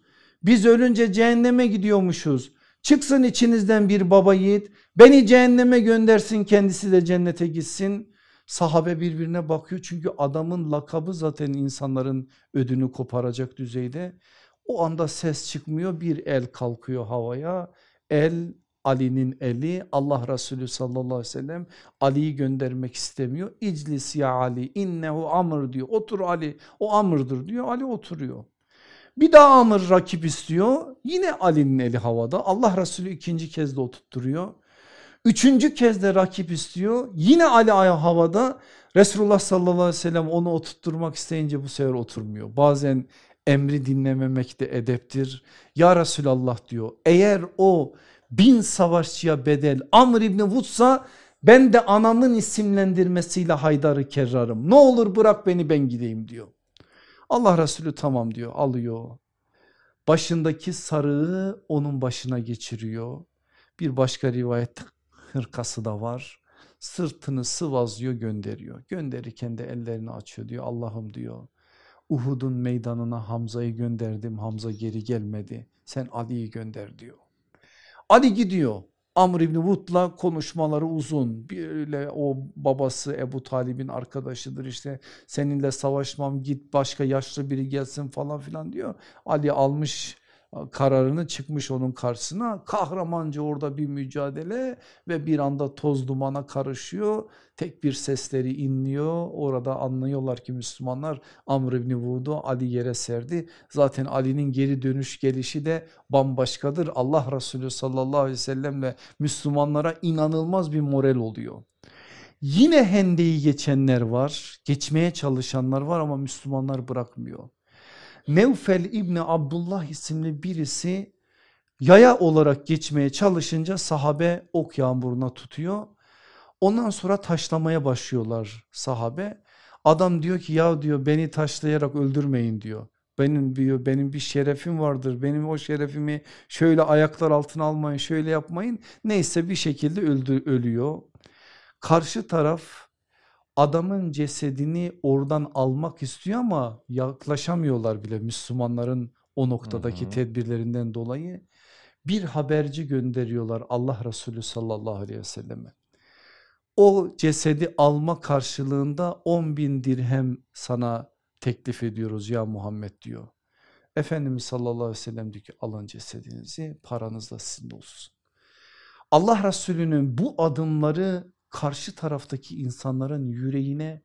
Biz ölünce cehenneme gidiyormuşuz. Çıksın içinizden bir baba yiğit beni cehenneme göndersin kendisi de cennete gitsin. Sahabe birbirine bakıyor çünkü adamın lakabı zaten insanların ödünü koparacak düzeyde. O anda ses çıkmıyor bir el kalkıyor havaya. El Ali'nin eli Allah Resulü sallallahu aleyhi ve sellem Ali'yi göndermek istemiyor. İclis ya Ali innehu amr diyor otur Ali o amırdır diyor Ali oturuyor. Bir daha amır rakip istiyor yine Ali'nin eli havada Allah Resulü ikinci kez de oturtturuyor. Üçüncü kez de rakip istiyor yine Ali havada Resulullah sallallahu aleyhi ve sellem onu oturtturmak isteyince bu sefer oturmuyor. Bazen emri dinlememek de edeptir. Ya Resulallah diyor eğer o bin savaşçıya bedel Amr İbni Vudsa ben de anamın isimlendirmesiyle Haydar'ı kerrarım. Ne olur bırak beni ben gideyim diyor. Allah Resulü tamam diyor alıyor. Başındaki sarığı onun başına geçiriyor. Bir başka rivayet hırkası da var. Sırtını sıvazlıyor gönderiyor. Gönderirken de ellerini açıyor diyor Allah'ım diyor. Uhud'un meydanına Hamza'yı gönderdim Hamza geri gelmedi. Sen Ali'yi gönder diyor. Ali gidiyor. Amr İbni Vud'la konuşmaları uzun. Böyle o babası Ebu Talib'in arkadaşıdır işte seninle savaşmam git başka yaşlı biri gelsin falan filan diyor. Ali almış kararını çıkmış onun karşısına. Kahramanca orada bir mücadele ve bir anda toz dumana karışıyor. Tek bir sesleri inliyor. Orada anlıyorlar ki Müslümanlar Amr ibn Vud'u Ali yere serdi. Zaten Ali'nin geri dönüş gelişi de bambaşkadır. Allah Resulü sallallahu aleyhi ve sellemle Müslümanlara inanılmaz bir moral oluyor. Yine hendeyi geçenler var geçmeye çalışanlar var ama Müslümanlar bırakmıyor. Nevfel İbni Abdullah isimli birisi yaya olarak geçmeye çalışınca sahabe ok yağmuruna tutuyor. Ondan sonra taşlamaya başlıyorlar sahabe. Adam diyor ki ya diyor beni taşlayarak öldürmeyin diyor. Benim diyor benim bir şerefim vardır. Benim o şerefimi şöyle ayaklar altına almayın, şöyle yapmayın. Neyse bir şekilde öldü, ölüyor. Karşı taraf adamın cesedini oradan almak istiyor ama yaklaşamıyorlar bile Müslümanların o noktadaki hı hı. tedbirlerinden dolayı. bir haberci gönderiyorlar Allah Resulü sallallahu aleyhi ve selleme. O cesedi alma karşılığında 10 bin dirhem sana teklif ediyoruz ya Muhammed diyor. Efendimiz sallallahu aleyhi ve sellem diyor ki alın cesedinizi paranız da sizin olsun. Allah Resulü'nün bu adımları karşı taraftaki insanların yüreğine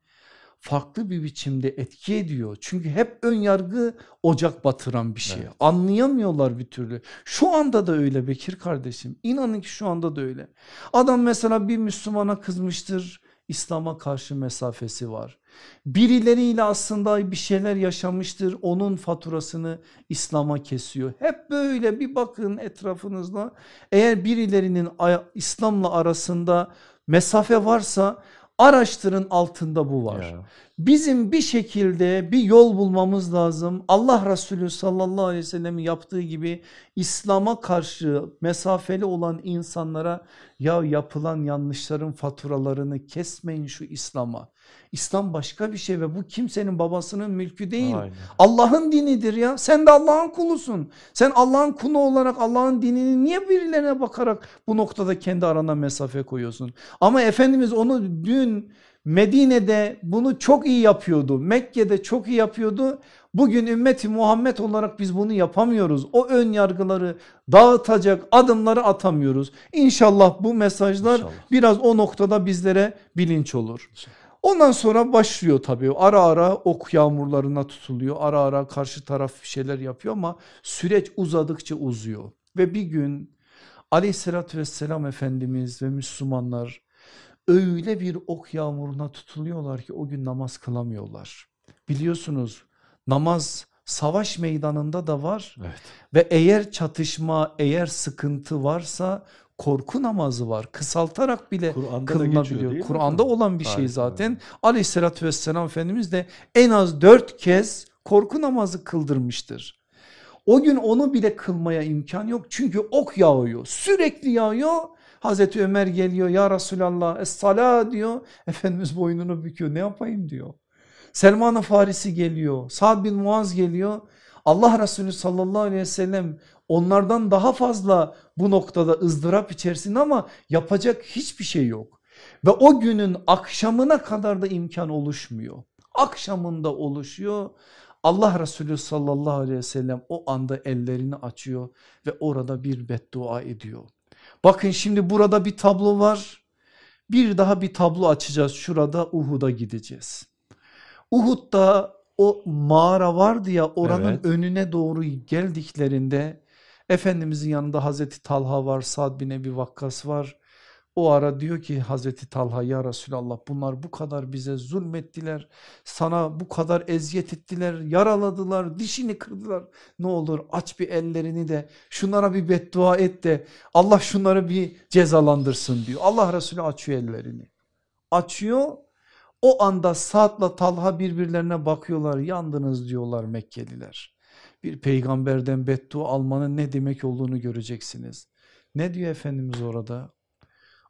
farklı bir biçimde etki ediyor. Çünkü hep ön yargı ocak batıran bir şey. Evet. Anlayamıyorlar bir türlü. Şu anda da öyle Bekir kardeşim. İnanın ki şu anda da öyle. Adam mesela bir Müslümana kızmıştır. İslam'a karşı mesafesi var. Birileriyle aslında bir şeyler yaşamıştır. Onun faturasını İslam'a kesiyor. Hep böyle bir bakın etrafınızda. Eğer birilerinin İslam'la arasında mesafe varsa Araştırın altında bu var. Ya. Bizim bir şekilde bir yol bulmamız lazım. Allah Resulü sallallahu aleyhi ve sellem yaptığı gibi İslam'a karşı mesafeli olan insanlara ya yapılan yanlışların faturalarını kesmeyin şu İslam'a. İslam başka bir şey ve bu kimsenin babasının mülkü değil. Allah'ın dinidir ya. Sen de Allah'ın kulusun. Sen Allah'ın kulu olarak Allah'ın dinini niye birilerine bakarak bu noktada kendi arana mesafe koyuyorsun? Ama Efendimiz onu dün Medine'de bunu çok iyi yapıyordu. Mekke'de çok iyi yapıyordu. Bugün ümmeti Muhammed olarak biz bunu yapamıyoruz. O ön yargıları dağıtacak adımları atamıyoruz. İnşallah bu mesajlar İnşallah. biraz o noktada bizlere bilinç olur. İnşallah. Ondan sonra başlıyor tabii ara ara ok yağmurlarına tutuluyor ara ara karşı taraf bir şeyler yapıyor ama süreç uzadıkça uzuyor. Ve bir gün aleyhissalatü vesselam Efendimiz ve Müslümanlar öyle bir ok yağmuruna tutuluyorlar ki o gün namaz kılamıyorlar. Biliyorsunuz namaz savaş meydanında da var evet. ve eğer çatışma eğer sıkıntı varsa korku namazı var. Kısaltarak bile kılınabiliyor. Kur'an'da olan bir şey zaten. Evet. Aleyhissalatü vesselam Efendimiz de en az dört kez korku namazı kıldırmıştır. O gün onu bile kılmaya imkan yok çünkü ok yağıyor sürekli yağıyor. Hazreti Ömer geliyor ya Resulallah es diyor. Efendimiz boynunu büküyor ne yapayım diyor. Selman-ı Farisi geliyor. Sa'd bin Muaz geliyor. Allah Resulü sallallahu aleyhi ve sellem onlardan daha fazla bu noktada ızdırap içerisinde ama yapacak hiçbir şey yok. Ve o günün akşamına kadar da imkan oluşmuyor. Akşamında oluşuyor. Allah Resulü sallallahu aleyhi ve sellem o anda ellerini açıyor ve orada bir beddua ediyor. Bakın şimdi burada bir tablo var. Bir daha bir tablo açacağız. Şurada Uhud'a gideceğiz. Uhud'da o mağara vardı ya oranın evet. önüne doğru geldiklerinde Efendimizin yanında Hazreti Talha var, Sad bin Ebi Vakkas var. O ara diyor ki Hazreti Talha ya Resulallah bunlar bu kadar bize zulmettiler. Sana bu kadar eziyet ettiler, yaraladılar, dişini kırdılar. Ne olur aç bir ellerini de şunlara bir beddua et de Allah şunları bir cezalandırsın diyor. Allah Resulü açıyor ellerini. Açıyor o anda Sa'd'la Talha birbirlerine bakıyorlar yandınız diyorlar Mekkeliler bir peygamberden beddua almanın ne demek olduğunu göreceksiniz. Ne diyor Efendimiz orada?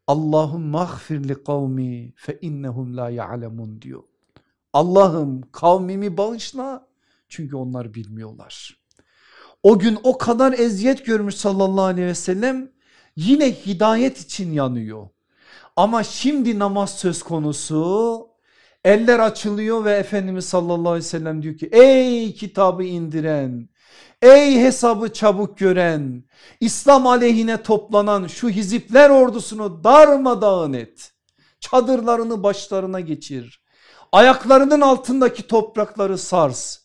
Allahum mağfir li kavmi fe innehum la ya'lemun diyor. Allah'ım kavmimi bağışla çünkü onlar bilmiyorlar. O gün o kadar eziyet görmüş sallallahu aleyhi ve sellem yine hidayet için yanıyor. Ama şimdi namaz söz konusu Eller açılıyor ve Efendimiz sallallahu aleyhi ve sellem diyor ki ey kitabı indiren, ey hesabı çabuk gören, İslam aleyhine toplanan şu hizipler ordusunu darmadağın et. Çadırlarını başlarına geçir. Ayaklarının altındaki toprakları sars.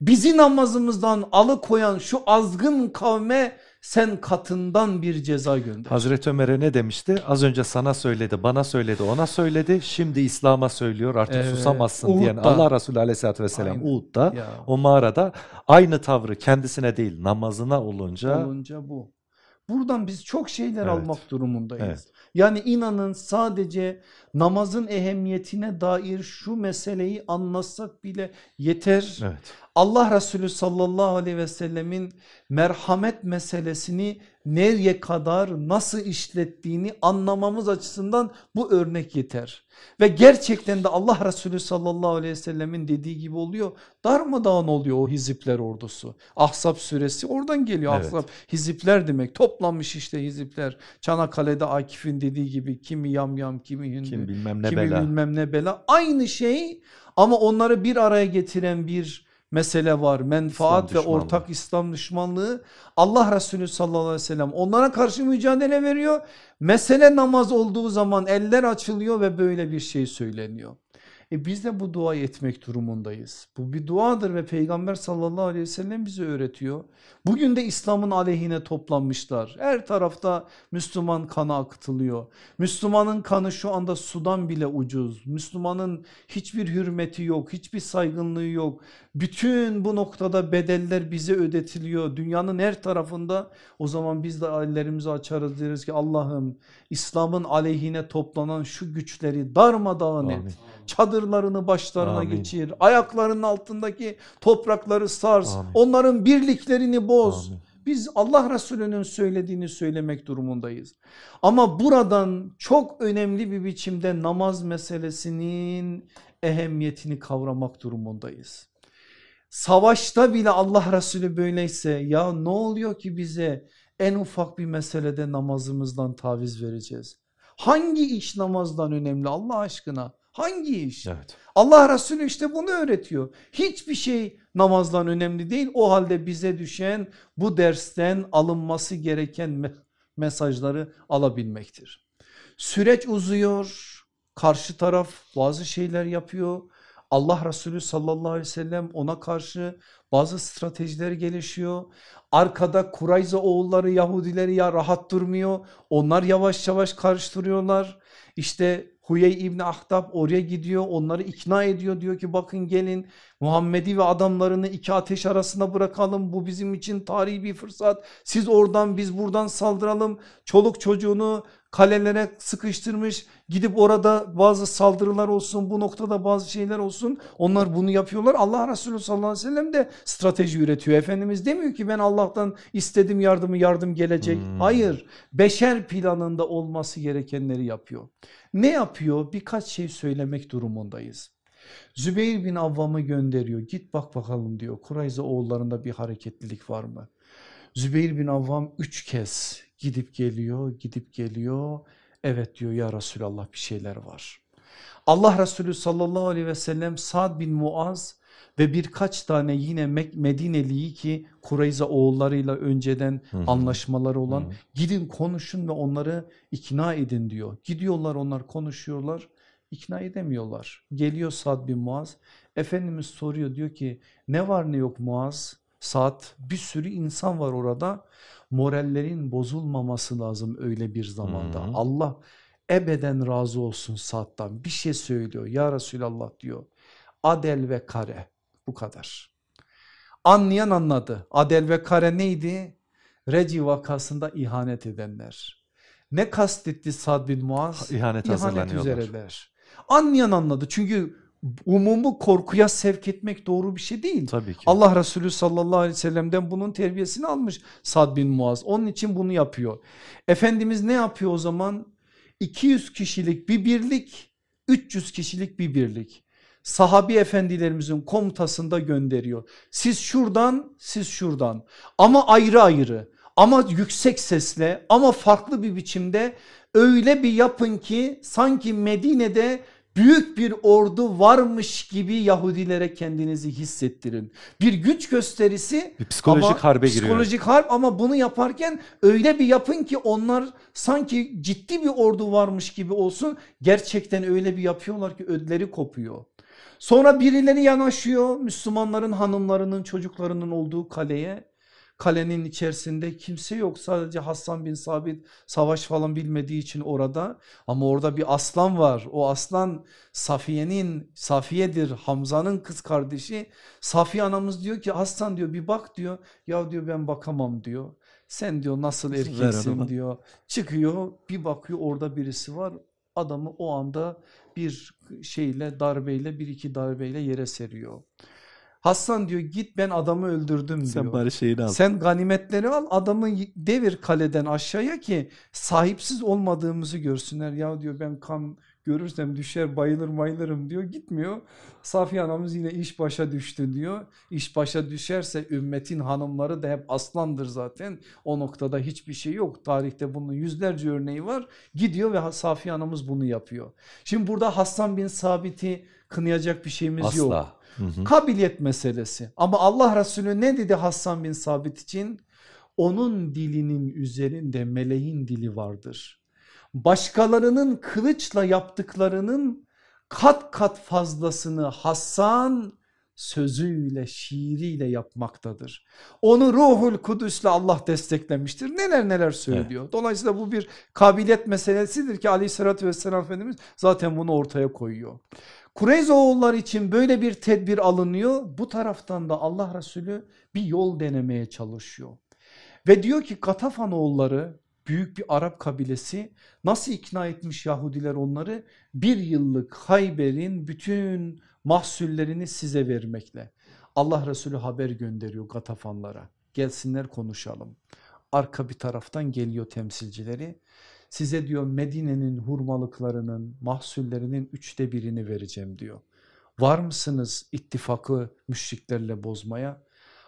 Bizi namazımızdan alıkoyan şu azgın kavme sen katından bir ceza gönder. Hazreti Ömer'e ne demişti? Az önce sana söyledi, bana söyledi, ona söyledi. Şimdi İslam'a söylüyor artık evet, susamazsın Uhud'da. diyen Allah Resulü aleyhissalatü vesselam Aynen. Uhud'da ya. o mağarada aynı tavrı kendisine değil namazına olunca. Olunca bu. Buradan biz çok şeyler evet. almak durumundayız. Evet. Yani inanın sadece namazın ehemmiyetine dair şu meseleyi anlatsak bile yeter. Evet. Allah Resulü sallallahu aleyhi ve sellemin merhamet meselesini nereye kadar nasıl işlettiğini anlamamız açısından bu örnek yeter. Ve gerçekten de Allah Resulü sallallahu aleyhi ve sellemin dediği gibi oluyor. Darmadağın oluyor o hizipler ordusu. Ahzab suresi oradan geliyor. Evet. Ahzab hizipler demek toplanmış işte hizipler. Çanakkale'de Akif'in dediği gibi kimi yamyam kimi hündü. Kim bilmem ne kimi bela. bilmem ne bela. Aynı şey ama onları bir araya getiren bir mesele var. Menfaat ve ortak İslam düşmanlığı. Allah Resulü sallallahu aleyhi ve sellem onlara karşı mücadele veriyor. Mesele namaz olduğu zaman eller açılıyor ve böyle bir şey söyleniyor. E biz de bu duayı etmek durumundayız. Bu bir duadır ve peygamber sallallahu aleyhi ve sellem bize öğretiyor. Bugün de İslam'ın aleyhine toplanmışlar. Her tarafta Müslüman kanı akıtılıyor. Müslümanın kanı şu anda sudan bile ucuz. Müslümanın hiçbir hürmeti yok, hiçbir saygınlığı yok. Bütün bu noktada bedeller bize ödetiliyor. Dünyanın her tarafında o zaman biz de ellerimizi açarız deriz ki Allah'ım İslam'ın aleyhine toplanan şu güçleri darmadağın et. Çadırlarını başlarına Amin. geçir. Ayaklarının altındaki toprakları sars. Amin. Onların birliklerini boz. Amin. Biz Allah Resulü'nün söylediğini söylemek durumundayız. Ama buradan çok önemli bir biçimde namaz meselesinin ehemmiyetini kavramak durumundayız. Savaşta bile Allah Resulü böyleyse ya ne oluyor ki bize en ufak bir meselede namazımızdan taviz vereceğiz? Hangi iş namazdan önemli Allah aşkına? Hangi iş? Evet. Allah Resulü işte bunu öğretiyor. Hiçbir şey namazdan önemli değil. O halde bize düşen bu dersten alınması gereken mesajları alabilmektir. Süreç uzuyor. Karşı taraf bazı şeyler yapıyor. Allah Resulü sallallahu aleyhi ve sellem ona karşı bazı stratejiler gelişiyor. Arkada Kurayza oğulları Yahudileri ya rahat durmuyor. Onlar yavaş yavaş karıştırıyorlar. İşte Huyey İbni Ahtab oraya gidiyor onları ikna ediyor. Diyor ki bakın gelin Muhammed'i ve adamlarını iki ateş arasında bırakalım. Bu bizim için tarihi bir fırsat. Siz oradan biz buradan saldıralım. Çoluk çocuğunu kalelere sıkıştırmış gidip orada bazı saldırılar olsun bu noktada bazı şeyler olsun onlar bunu yapıyorlar. Allah Resulü sallallahu aleyhi ve sellem de strateji üretiyor. Efendimiz demiyor ki ben Allah'tan istedim yardımı yardım gelecek. Hmm. hayır beşer planında olması gerekenleri yapıyor. Ne yapıyor? Birkaç şey söylemek durumundayız. Zübeyir bin Avvam'ı gönderiyor. Git bak bakalım diyor. Kurayza oğullarında bir hareketlilik var mı? Zübeyir bin Avvam üç kez Gidip geliyor, gidip geliyor. Evet diyor ya Resulallah bir şeyler var. Allah Resulü sallallahu aleyhi ve sellem Sad bin Muaz ve birkaç tane yine Medineliyi ki Kureyza oğullarıyla önceden hı hı. anlaşmaları olan hı hı. gidin konuşun ve onları ikna edin diyor. Gidiyorlar onlar konuşuyorlar ikna edemiyorlar. Geliyor Sad bin Muaz Efendimiz soruyor diyor ki ne var ne yok Muaz saat bir sürü insan var orada morallerin bozulmaması lazım öyle bir zamanda. Hmm. Allah ebeden razı olsun Saad'dan bir şey söylüyor ya Resulallah diyor. Adel ve kare bu kadar. Anlayan anladı. Adel ve kare neydi? Reci vakasında ihanet edenler. Ne kastetti Sad bin Muaz? İhanet, İhanet üzereler. Anlayan anladı çünkü umumu korkuya sevk etmek doğru bir şey değil. Tabii ki. Allah Resulü sallallahu aleyhi ve sellem'den bunun terbiyesini almış Sad bin Muaz. Onun için bunu yapıyor. Efendimiz ne yapıyor o zaman? 200 kişilik bir birlik, 300 kişilik bir birlik. Sahabi efendilerimizin komutasında gönderiyor. Siz şuradan, siz şuradan ama ayrı ayrı ama yüksek sesle ama farklı bir biçimde öyle bir yapın ki sanki Medine'de büyük bir ordu varmış gibi Yahudilere kendinizi hissettirin. Bir güç gösterisi bir psikolojik ama, harbe giriyor. Psikolojik harp ama bunu yaparken öyle bir yapın ki onlar sanki ciddi bir ordu varmış gibi olsun. Gerçekten öyle bir yapıyorlar ki ödleri kopuyor. Sonra birileri yanaşıyor Müslümanların hanımlarının çocuklarının olduğu kaleye Kalenin içerisinde kimse yok sadece Hasan bin Sabit savaş falan bilmediği için orada ama orada bir aslan var. O aslan Safiye'nin Safiye'dir Hamza'nın kız kardeşi. Safiye anamız diyor ki Aslan diyor bir bak diyor ya diyor ben bakamam diyor. Sen diyor nasıl erkeksin diyor. Çıkıyor bir bakıyor orada birisi var adamı o anda bir şeyle darbeyle bir iki darbeyle yere seriyor. Hassan diyor git ben adamı öldürdüm diyor. Sen bari şeyini al. Sen ganimetleri al adamı devir kaleden aşağıya ki sahipsiz olmadığımızı görsünler. Ya diyor ben kan görürsem düşer bayılır bayılırım diyor gitmiyor. Safiye anamız yine iş başa düştü diyor. İş başa düşerse ümmetin hanımları da hep aslandır zaten. O noktada hiçbir şey yok. Tarihte bunun yüzlerce örneği var. Gidiyor ve Safiye anamız bunu yapıyor. Şimdi burada Hassan bin Sabit'i kınayacak bir şeyimiz Asla. yok. Hı hı. Kabiliyet meselesi. Ama Allah Resulü ne dedi Hassan bin Sabit için? Onun dilinin üzerinde meleğin dili vardır. Başkalarının kılıçla yaptıklarının kat kat fazlasını Hassan sözüyle şiiriyle yapmaktadır. Onu ruhul kudüsle Allah desteklemiştir. Neler neler söylüyor. Dolayısıyla bu bir kabiliyet meselesidir ki aleyhissalatü vesselam Efendimiz zaten bunu ortaya koyuyor. Kureyz oğulları için böyle bir tedbir alınıyor. Bu taraftan da Allah Resulü bir yol denemeye çalışıyor. Ve diyor ki Katafan oğulları büyük bir Arap kabilesi nasıl ikna etmiş Yahudiler onları? Bir yıllık Hayber'in bütün mahsullerini size vermekle. Allah Resulü haber gönderiyor Gatafanlara. Gelsinler konuşalım. Arka bir taraftan geliyor temsilcileri. Size diyor Medine'nin hurmalıklarının mahsullerinin üçte birini vereceğim diyor. Var mısınız ittifakı müşriklerle bozmaya?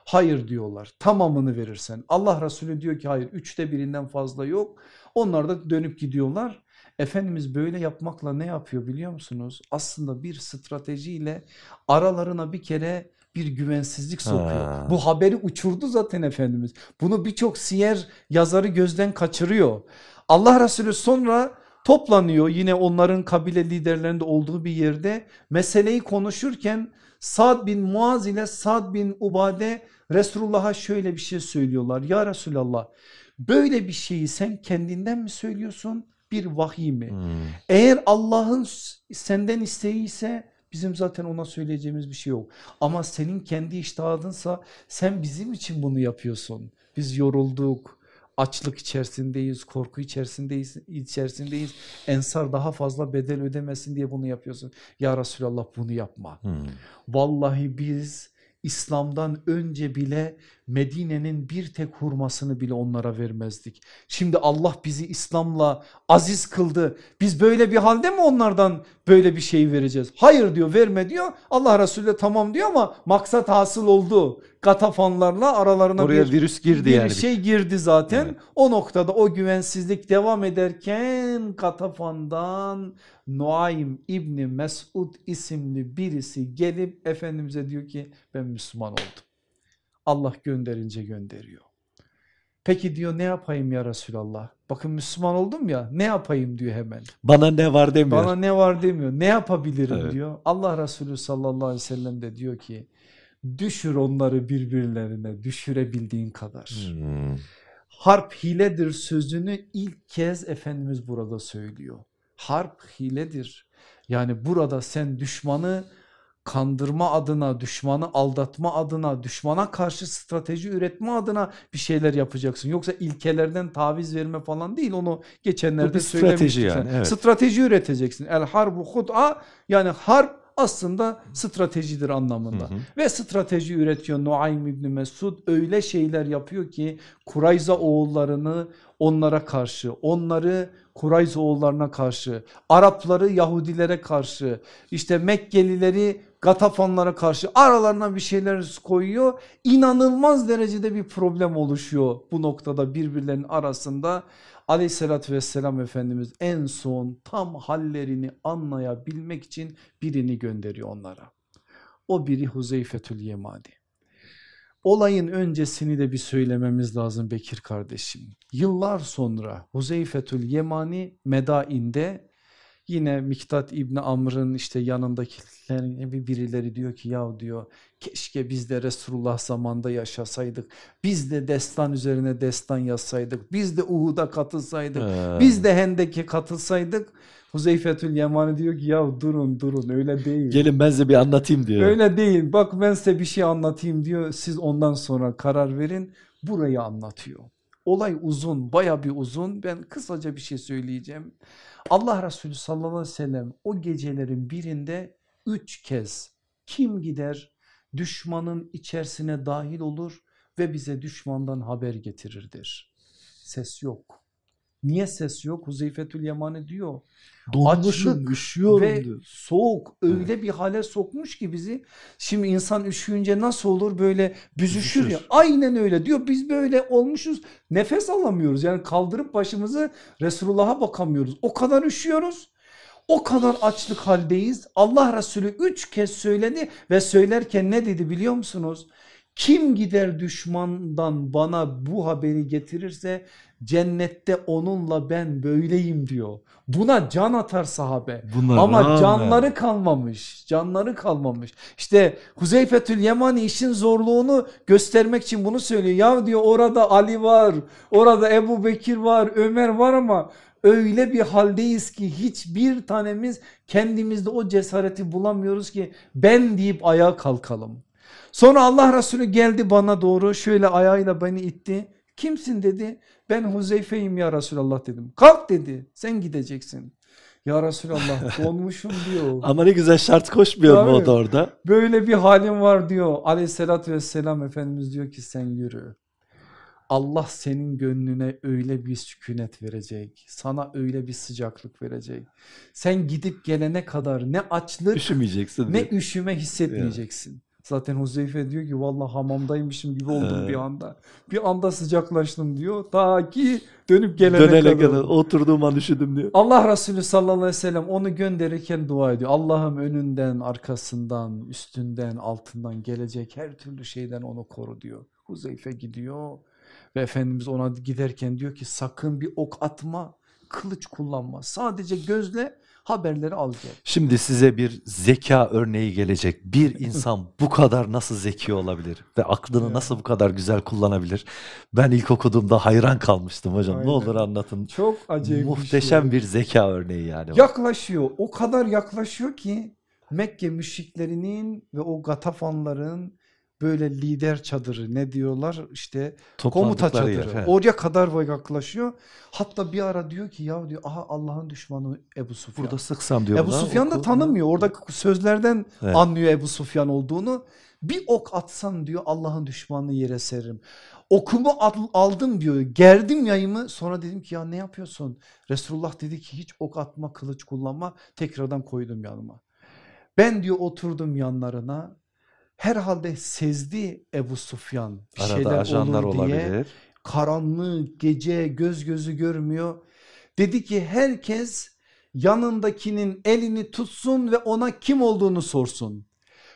Hayır diyorlar tamamını verirsen. Allah Resulü diyor ki hayır üçte birinden fazla yok. Onlar da dönüp gidiyorlar. Efendimiz böyle yapmakla ne yapıyor biliyor musunuz? Aslında bir stratejiyle aralarına bir kere bir güvensizlik sokuyor. Ha. Bu haberi uçurdu zaten Efendimiz. Bunu birçok siyer yazarı gözden kaçırıyor. Allah Resulü sonra toplanıyor yine onların kabile liderlerinde olduğu bir yerde meseleyi konuşurken Sad bin Muaz ile Sad bin Ubade Resulullah'a şöyle bir şey söylüyorlar. Ya Resulallah böyle bir şeyi sen kendinden mi söylüyorsun bir vahiy mi? Hmm. Eğer Allah'ın senden isteği ise bizim zaten ona söyleyeceğimiz bir şey yok. Ama senin kendi iştihadınsa sen bizim için bunu yapıyorsun. Biz yorulduk, açlık içerisindeyiz, korku içerisindeyiz, içerisindeyiz. Ensar daha fazla bedel ödemesin diye bunu yapıyorsun. Ya Resulallah bunu yapma. Hmm. Vallahi biz İslam'dan önce bile Medine'nin bir tek hurmasını bile onlara vermezdik. Şimdi Allah bizi İslam'la aziz kıldı. Biz böyle bir halde mi onlardan böyle bir şey vereceğiz? Hayır diyor verme diyor. Allah Resulü de tamam diyor ama maksat hasıl oldu. Gatafanlarla aralarına Oraya bir virüs girdi bir yani. şey girdi zaten. Evet. O noktada o güvensizlik devam ederken Katafan'dan Nuaym İbni Mesud isimli birisi gelip Efendimiz'e diyor ki ben Müslüman oldum. Allah gönderince gönderiyor. Peki diyor ne yapayım ya Resulallah? Bakın Müslüman oldum ya ne yapayım diyor hemen. Bana ne var demiyor. Bana ne var demiyor. Ne yapabilirim Evet. diyor. Allah Resulü sallallahu aleyhi ve sellem de diyor ki düşür onları birbirlerine düşürebildiğin kadar. Hmm. Harp hiledir sözünü ilk kez Efendimiz burada söylüyor. Harp hiledir. Yani burada sen düşmanı kandırma adına, düşmanı aldatma adına, düşmana karşı strateji üretme adına bir şeyler yapacaksın. Yoksa ilkelerden taviz verme falan değil onu geçenlerde söylemiştik. yani, evet. Strateji üreteceksin. El harbu hud'a yani harp aslında stratejidir anlamında. Hı hı. Ve strateji üretiyor Nuaym İbni Mesud öyle şeyler yapıyor ki Kurayza oğullarını onlara karşı onları Kurayza oğullarına karşı Arapları Yahudilere karşı işte Mekkelileri Gatafanlara karşı aralarına bir şeyler koyuyor. İnanılmaz derecede bir problem oluşuyor bu noktada birbirlerinin arasında. Aleyhissalatü vesselam Efendimiz en son tam hallerini anlayabilmek için birini gönderiyor onlara. O biri Huzeyfetül Yemani. Olayın öncesini de bir söylememiz lazım Bekir kardeşim. Yıllar sonra Huzeyfetül Yemani Medain'de yine Miktat İbni Amr'ın işte yanındakilerin bir birileri diyor ki ya diyor keşke biz de Resulullah zamanında yaşasaydık. Biz de destan üzerine destan yazsaydık. Biz de Uhud'a katılsaydık. Ha. Biz de Hendek'e katılsaydık. Huzeyfetül Yemani diyor ki ya durun durun öyle değil. Gelin ben size bir anlatayım diyor. Öyle değil bak ben size bir şey anlatayım diyor siz ondan sonra karar verin burayı anlatıyor. Olay uzun baya bir uzun ben kısaca bir şey söyleyeceğim. Allah Resulü sallallahu aleyhi ve sellem o gecelerin birinde üç kez kim gider düşmanın içerisine dahil olur ve bize düşmandan haber getirirdir. Ses yok. Niye ses yok? Huzeyfetül Yemani diyor. Açlık üşüyorum ve diyor. soğuk öyle bir hale sokmuş ki bizi. Şimdi insan üşüyünce nasıl olur böyle büzüşür ya. Büzüşür. Aynen öyle diyor. Biz böyle olmuşuz. Nefes alamıyoruz. Yani kaldırıp başımızı Resulullah'a bakamıyoruz. O kadar üşüyoruz. O kadar açlık haldeyiz. Allah Resulü üç kez söyledi ve söylerken ne dedi biliyor musunuz? Kim gider düşmandan bana bu haberi getirirse cennette onunla ben böyleyim diyor. Buna can atar sahabe. Buna Ama rağmen- canları kalmamış. Canları kalmamış. İşte Huzeyfetül Yemani işin zorluğunu göstermek için bunu söylüyor. Ya diyor orada Ali var, orada Ebu Bekir var, Ömer var ama öyle bir haldeyiz ki hiçbir tanemiz kendimizde o cesareti bulamıyoruz ki ben deyip ayağa kalkalım. Sonra Allah Resulü geldi bana doğru şöyle ayağıyla beni itti. Kimsin dedi. Ben Huzeyfe'yim ya Resulallah dedim. Kalk dedi sen gideceksin. Ya Resulallah donmuşum diyor. Ama ne güzel şart koşmuyor mu o da orada? Böyle bir halim var diyor. Aleyhissalatü vesselam Efendimiz diyor ki sen yürü. Allah senin gönlüne öyle bir sükunet verecek. Sana öyle bir sıcaklık verecek. Sen gidip gelene kadar ne açlık Üşümeyeceksin. ne üşüme hissetmeyeceksin. Zaten Huzeyfe diyor ki vallahi hamamdaymışım gibi oldum bir anda. Bir anda sıcaklaştım diyor. Ta ki dönüp gelene Dönene kadar. kadar oturduğum an üşüdüm diyor. Allah Resulü sallallahu aleyhi ve sellem onu gönderirken dua ediyor. Allah'ım önünden, arkasından, üstünden, altından gelecek her türlü şeyden onu koru diyor. Huzeyfe gidiyor ve Efendimiz ona giderken diyor ki sakın bir ok atma, kılıç kullanma. Sadece gözle haberleri al gel. Şimdi size bir zeka örneği gelecek. Bir insan bu kadar nasıl zeki olabilir ve aklını Ya. nasıl bu kadar güzel kullanabilir? Ben ilk okuduğumda hayran kalmıştım hocam. Aynen. Ne olur anlatın. Çok acayip Muhteşem bir şey. bir zeka örneği yani. Yaklaşıyor. O kadar yaklaşıyor ki Mekke müşriklerinin ve o gatafanların böyle lider çadırı ne diyorlar işte komuta çadırı. yer, he. Oraya kadar yaklaşıyor. Hatta bir ara diyor ki ya diyor aha Allah'ın düşmanı Ebu Sufyan. Burada sıksam diyor. Ebu buna, Sufyan da tanımıyor. Orada sözlerden Evet. anlıyor Ebu Sufyan olduğunu. Bir ok atsam diyor Allah'ın düşmanını yere seririm. Okumu al- aldım diyor. Gerdim yayımı. Sonra dedim ki ya ne yapıyorsun? Resulullah dedi ki hiç ok atma, kılıç kullanma. Tekrardan koydum yanıma. Ben diyor oturdum yanlarına. Herhalde sezdi Ebu Sufyan bir Arada şeyler ajanlar olur diye olabilir. karanlık gece göz gözü görmüyor. Dedi ki herkes yanındakinin elini tutsun ve ona kim olduğunu sorsun.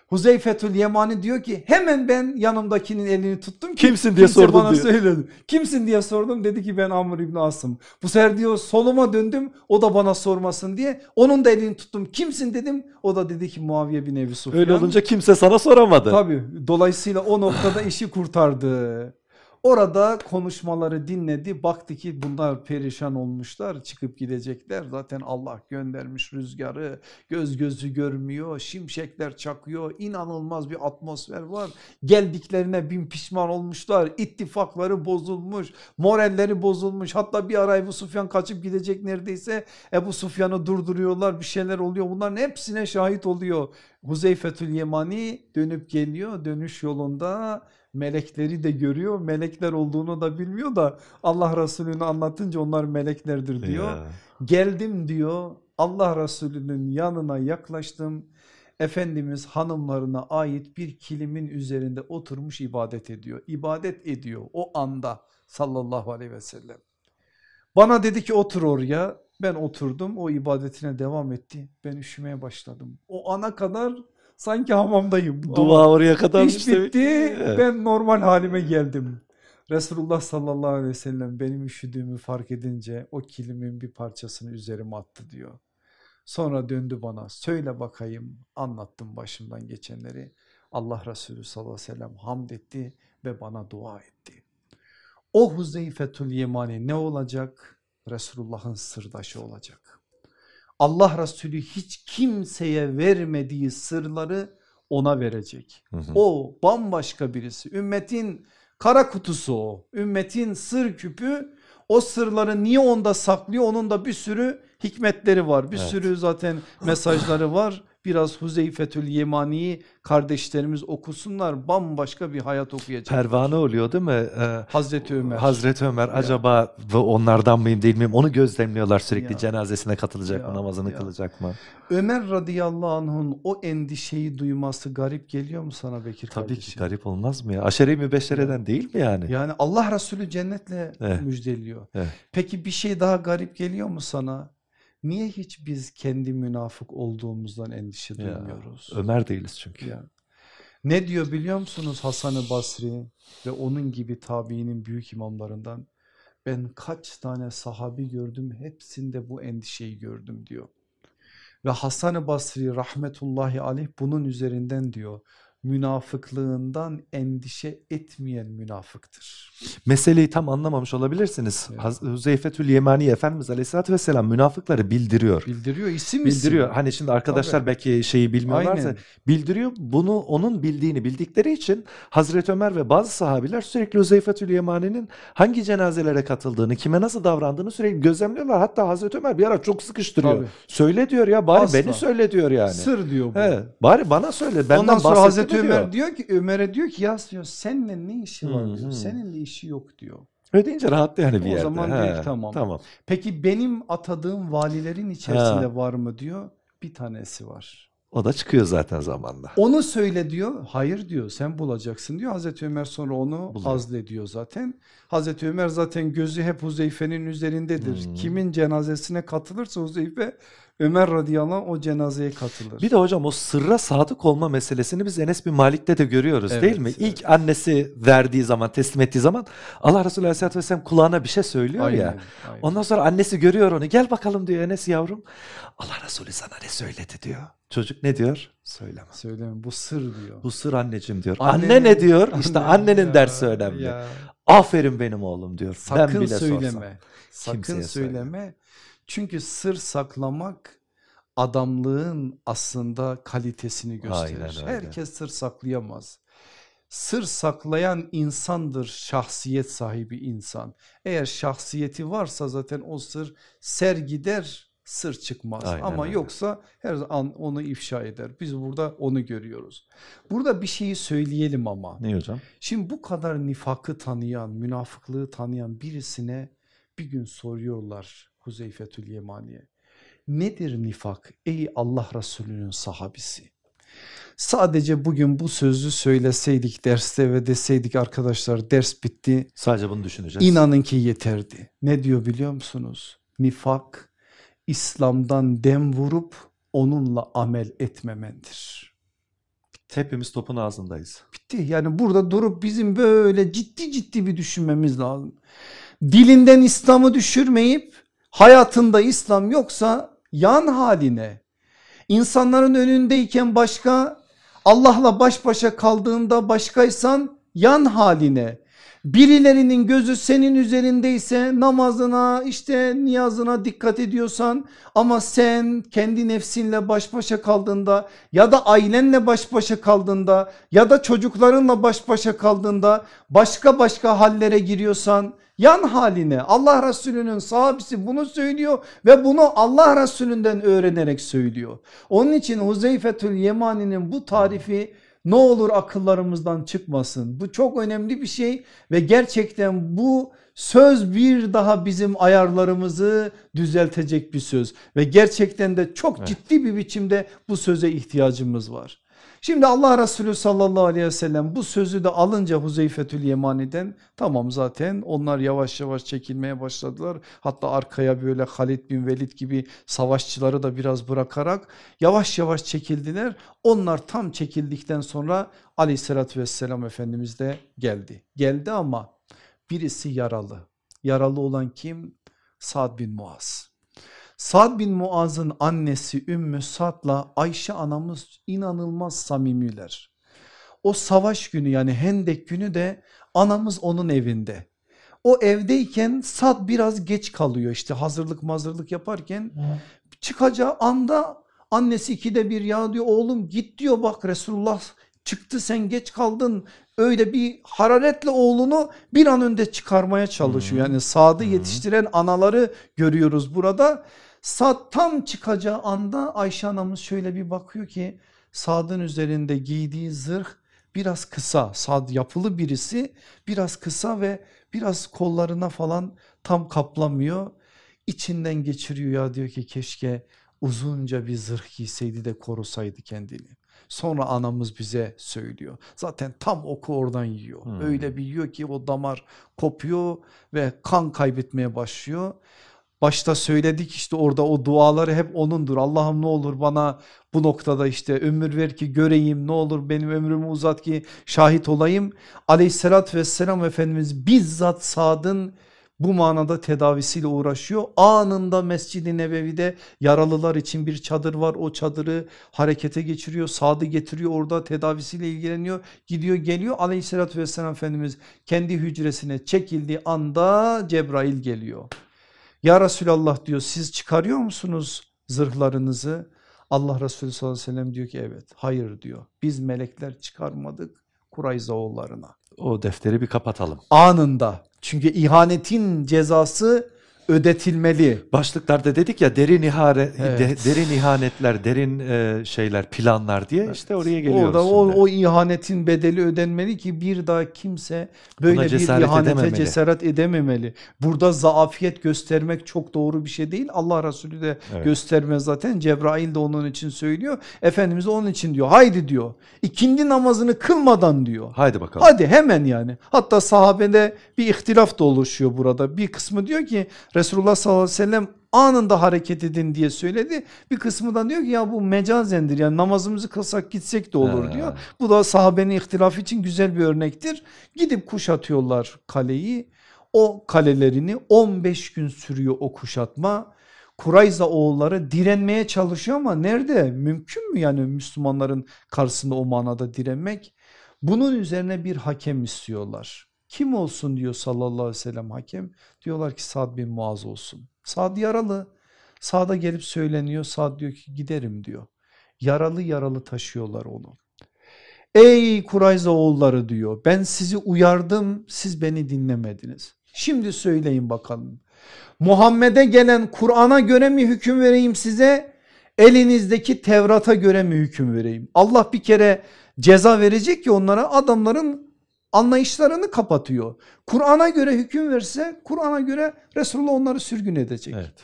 Huzeyfetül Yemani diyor ki hemen ben yanımdakinin elini tuttum ki Kimsin diye sordum bana diyor. söyledi. Kimsin diye sordum dedi ki ben Amr İbni Asım. Bu sefer diyor soluma döndüm o da bana sormasın diye onun da elini tuttum. Kimsin dedim o da dedi ki Muaviye bin Ebi Sufyan. Öyle olunca kimse sana soramadı. Tabii dolayısıyla o noktada işi kurtardı. Orada konuşmaları dinledi. Baktı ki bunlar perişan olmuşlar çıkıp gidecekler. Zaten Allah göndermiş rüzgarı göz gözü görmüyor şimşekler çakıyor inanılmaz bir atmosfer var. Geldiklerine bin pişman olmuşlar ittifakları bozulmuş moralleri bozulmuş. Hatta bir ara Ebu Sufyan kaçıp gidecek neredeyse. Ebu Sufyan'ı durduruyorlar bir şeyler oluyor. Bunların hepsine şahit oluyor. Huzeyfetül Yemani dönüp geliyor dönüş yolunda melekleri de görüyor melekler olduğunu da bilmiyor da Allah Resulü'nü anlatınca onlar meleklerdir diyor. Ya. Geldim diyor Allah Resulü'nün yanına yaklaştım. Efendimiz hanımlarına ait bir kilimin üzerinde oturmuş ibadet ediyor. İbadet ediyor o anda sallallahu aleyhi ve sellem. Bana dedi ki otur oraya. Ben oturdum o ibadetine devam etti. Ben üşümeye başladım. O ana kadar sanki hamamdayım. Ama- Dua oraya kadar İş bitti. Ben normal halime geldim. Resulullah sallallahu aleyhi ve sellem benim üşüdüğümü fark edince o kilimin bir parçasını üzerime attı diyor. Sonra döndü bana söyle bakayım anlattım başımdan geçenleri. Allah Resulü sallallahu aleyhi ve sellem hamd etti ve bana dua etti. O Huzeyfetül Yemani ne olacak? Resulullah'ın sırdaşı olacak. Allah Resulü hiç kimseye vermediği sırları ona verecek. Hı hı. O bambaşka birisi. Ümmetin kara kutusu o. Ümmetin sır küpü. O sırları niye onda saklıyor? Onun da bir sürü hikmetleri var. Bir Evet. sürü zaten mesajları var. Biraz Huzeyfetül Yemani'yi kardeşlerimiz okusunlar bambaşka bir hayat okuyacak. Pervane oluyor değil mi? Ee, Hazreti Ömer. Hazreti Ömer acaba ve onlardan mıyım değil miyim onu gözlemliyorlar sürekli Ya. cenazesine katılacak Ya, mı namazını ya. kılacak mı? Ömer radıyallahu anh'un o endişeyi duyması garip geliyor mu sana Bekir Tabii kardeşim? ki garip olmaz mı ya? Aşere-i mübeşşereden değil mi yani? Yani Allah Resulü cennetle Evet. müjdeliyor. Evet. Peki bir şey daha garip geliyor mu sana? Niye hiç biz kendi münafık olduğumuzdan endişe Ya, duymuyoruz? Ömer değiliz çünkü. Ya. Ne diyor biliyor musunuz Hasan-ı Basri ve onun gibi tabiinin büyük imamlarından? Ben kaç tane sahabi gördüm hepsinde bu endişeyi gördüm diyor. Ve Hasan-ı Basri rahmetullahi aleyh bunun üzerinden diyor münafıklığından endişe etmeyen münafıktır. Meseleyi tam anlamamış olabilirsiniz. Evet. Huzeyfetül Yemani Efendimiz Aleyhisselatü Vesselam münafıkları bildiriyor. Bildiriyor isim Bildiriyor. isim. Hani şimdi arkadaşlar Tabii. belki şeyi bilmiyorlarsa Aynen. bildiriyor. Bunu onun bildiğini bildikleri için Hazreti Ömer ve bazı sahabiler sürekli Huzeyfetül Yemani'nin hangi cenazelere katıldığını, kime nasıl davrandığını sürekli gözlemliyorlar. Hatta Hazreti Ömer bir ara çok sıkıştırıyor. Tabii. Söyle diyor ya bari Asla. beni söyle diyor yani. Sır diyor bu. He, bari bana söyle. Benden Ondan sonra bahsetme Hazreti diyor. Ömer diyor ki Ömer'e diyor ki ya diyor seninle ne işi var diyor. hı. Seninle işi yok diyor. Öyle deyince rahat yani bir O yerde. zaman He, diyor ki tamam. Tamam. Peki benim atadığım valilerin içerisinde var mı diyor. Bir tanesi var. O da çıkıyor zaten zamanla. Onu söyle diyor. Hayır diyor sen bulacaksın diyor. Hazreti Ömer sonra onu Buluyor. azlediyor zaten. Hazreti Ömer zaten gözü hep Huzeyfe'nin üzerindedir. Hmm. Kimin cenazesine katılırsa Huzeyfe Ömer radıyallahu anh o cenazeye katılır. Bir de hocam o sırra sadık olma meselesini biz Enes bin Malik'te de görüyoruz Evet, değil mi? evet. İlk annesi verdiği zaman, teslim ettiği zaman Allah Resulü Aleyhisselatü Vesselam kulağına bir şey söylüyor Aynen, ya. aynen. Ondan sonra annesi görüyor onu. Gel bakalım diyor Enes yavrum. Allah Resulü sana ne söyledi diyor. Çocuk ne diyor? Söyleme. Söyleme bu sır diyor. Bu sır anneciğim diyor. Annenin- Anne ne diyor? İşte Anne- annenin Ya, dersi önemli. ya. Aferin benim oğlum diyor. Sakın ben bile söyleme. sorsam. Sakın söyleme. Çünkü sır saklamak adamlığın aslında kalitesini gösterir. Herkes sır saklayamaz. Sır saklayan insandır şahsiyet sahibi insan. Eğer şahsiyeti varsa zaten o sır ser gider sır çıkmaz. Aynen Ama öyle. yoksa her an onu ifşa eder. Biz burada onu görüyoruz. Burada bir şeyi söyleyelim ama. Ne hocam? Şimdi bu kadar nifakı tanıyan, münafıklığı tanıyan birisine bir gün soruyorlar Huzeyfetül Yemani'ye. Nedir nifak ey Allah Resulü'nün sahabisi? Sadece bugün bu sözü söyleseydik derste ve deseydik arkadaşlar ders bitti. Sadece bunu düşüneceğiz. İnanın ki yeterdi. Ne diyor biliyor musunuz? Nifak İslam'dan dem vurup onunla amel etmemendir. Hepimiz topun ağzındayız. Bitti. Yani burada durup bizim böyle ciddi ciddi bir düşünmemiz lazım. Dilinden İslam'ı düşürmeyip hayatında İslam yoksa yan haline. İnsanların önündeyken başka, Allah'la baş başa kaldığında başkaysan yan haline. Birilerinin gözü senin üzerindeyse namazına işte niyazına dikkat ediyorsan ama sen kendi nefsinle baş başa kaldığında ya da ailenle baş başa kaldığında ya da çocuklarınla baş başa kaldığında başka başka hallere giriyorsan yan haline Allah Resulü'nün sahabesi bunu söylüyor ve bunu Allah Resulü'nden öğrenerek söylüyor. Onun için Huzeyfetül Yemani'nin bu tarifi ne olur akıllarımızdan çıkmasın. Bu çok önemli bir şey ve gerçekten bu söz bir daha bizim ayarlarımızı düzeltecek bir söz ve gerçekten de çok Evet. ciddi bir biçimde bu söze ihtiyacımız var. Şimdi Allah Resulü sallallahu aleyhi ve sellem bu sözü de alınca Huzeyfetül Yemani'den tamam zaten onlar yavaş yavaş çekilmeye başladılar. Hatta arkaya böyle Halid bin Velid gibi savaşçıları da biraz bırakarak yavaş yavaş çekildiler. Onlar tam çekildikten sonra aleyhissalatü vesselam Efendimiz de geldi. Geldi ama birisi yaralı. Yaralı olan kim? Sa'd bin Muaz. Sa'd bin Muaz'ın annesi Ümmü Sa'd'la Ayşe anamız inanılmaz samimiler. O savaş günü yani Hendek günü de anamız onun evinde. O evdeyken Sad biraz geç kalıyor işte hazırlık mazırlık yaparken çıkacağı anda annesi ikide bir ya diyor oğlum git diyor bak Resulullah çıktı sen geç kaldın öyle bir hararetle oğlunu bir an önde çıkarmaya çalışıyor. Yani Sad'ı yetiştiren anaları görüyoruz burada. Sad tam çıkacağı anda Ayşe anamız şöyle bir bakıyor ki Sad'ın üzerinde giydiği zırh biraz kısa. Sad yapılı birisi biraz kısa ve biraz kollarına falan tam kaplamıyor. İçinden geçiriyor ya diyor ki keşke uzunca bir zırh giyseydi de korusaydı kendini. Sonra anamız bize söylüyor. Zaten tam oku oradan yiyor. Hmm. Öyle bir yiyor ki o damar kopuyor ve kan kaybetmeye başlıyor. Başta söyledik işte orada o duaları hep onundur. Allah'ım ne olur bana bu noktada işte ömür ver ki göreyim ne olur benim ömrümü uzat ki şahit olayım. Aleyhissalatü vesselam Efendimiz bizzat Sad'ın bu manada tedavisiyle uğraşıyor. Anında Mescid-i Nebevi'de yaralılar için bir çadır var. O çadırı harekete geçiriyor. Sad'ı getiriyor orada tedavisiyle ilgileniyor. Gidiyor geliyor aleyhissalatü vesselam Efendimiz kendi hücresine çekildiği anda Cebrail geliyor. Ya Resulallah diyor siz çıkarıyor musunuz zırhlarınızı? Allah Resulü sallallahu aleyhi ve sellem diyor ki evet hayır diyor. Biz melekler çıkarmadık Kurayza oğullarına. O defteri bir kapatalım. Anında çünkü ihanetin cezası ödetilmeli. Başlıklarda dedik ya derin ihare, evet. de, derin ihanetler, derin e, şeyler, planlar diye işte oraya geliyoruz. Orada o, o ihanetin bedeli ödenmeli ki bir daha kimse böyle bir ihanete edememeli. cesaret edememeli. Burada zaafiyet göstermek çok doğru bir şey değil. Allah Resulü de evet. göstermez zaten. Cebrail de onun için söylüyor. Efendimiz onun için diyor. Haydi diyor. İkindi namazını kılmadan diyor. Haydi bakalım. Hadi hemen yani. Hatta sahabede bir ihtilaf da oluşuyor burada. Bir kısmı diyor ki Resulullah sallallahu aleyhi ve sellem anında hareket edin diye söyledi. Bir kısmı da diyor ki ya bu mecazendir yani namazımızı kılsak gitsek de olur He. diyor. Bu da sahabenin ihtilafı için güzel bir örnektir. Gidip kuşatıyorlar kaleyi. O kalelerini 15 gün sürüyor o kuşatma. Kurayza oğulları direnmeye çalışıyor ama nerede? Mümkün mü yani Müslümanların karşısında o manada direnmek? Bunun üzerine bir hakem istiyorlar. Kim olsun diyor sallallahu aleyhi ve sellem hakem. Diyorlar ki Sad bin Muaz olsun. Sad yaralı. Sad'a gelip söyleniyor. Sad diyor ki giderim diyor. Yaralı yaralı taşıyorlar onu. Ey Kurayza oğulları diyor ben sizi uyardım siz beni dinlemediniz. Şimdi söyleyin bakalım. Muhammed'e gelen Kur'an'a göre mi hüküm vereyim size elinizdeki Tevrat'a göre mi hüküm vereyim? Allah bir kere ceza verecek ki onlara adamların anlayışlarını kapatıyor. Kur'an'a göre hüküm verse Kur'an'a göre Resulullah onları sürgün edecek. Evet.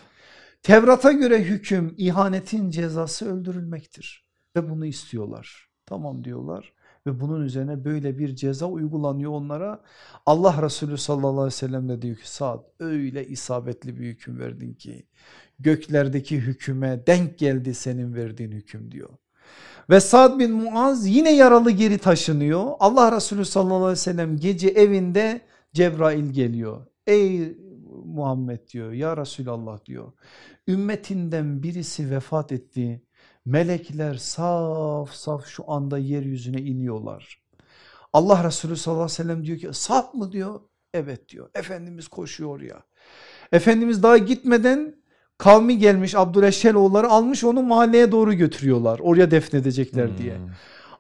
Tevrat'a göre hüküm ihanetin cezası öldürülmektir ve bunu istiyorlar. Tamam diyorlar ve bunun üzerine böyle bir ceza uygulanıyor onlara. Allah Resulü sallallahu aleyhi ve sellem de diyor ki Saad öyle isabetli bir hüküm verdin ki göklerdeki hüküme denk geldi senin verdiğin hüküm diyor. Ve Sad bin Muaz yine yaralı geri taşınıyor. Allah Resulü sallallahu aleyhi ve sellem gece evinde Cebrail geliyor. Ey Muhammed diyor ya Resulallah diyor. Ümmetinden birisi vefat etti. Melekler saf saf şu anda yeryüzüne iniyorlar. Allah Resulü sallallahu aleyhi ve sellem diyor ki saf mı diyor. Evet diyor. Efendimiz koşuyor ya. Efendimiz daha gitmeden kavmi gelmiş Abdüleşşeloğulları almış onu mahalleye doğru götürüyorlar oraya defnedecekler hmm. diye.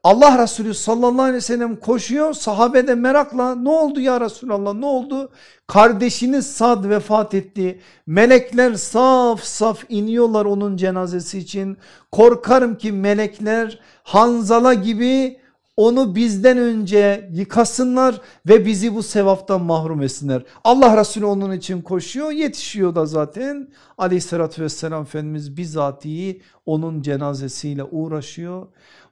Allah Resulü sallallahu aleyhi ve sellem koşuyor sahabe de merakla ne oldu ya Resulallah ne oldu? Kardeşiniz Sad vefat etti melekler saf saf iniyorlar onun cenazesi için korkarım ki melekler Hanzala gibi onu bizden önce yıkasınlar ve bizi bu sevaptan mahrum etsinler. Allah Resulü onun için koşuyor yetişiyor da zaten aleyhissalatü vesselam Efendimiz bizatihi onun cenazesiyle uğraşıyor.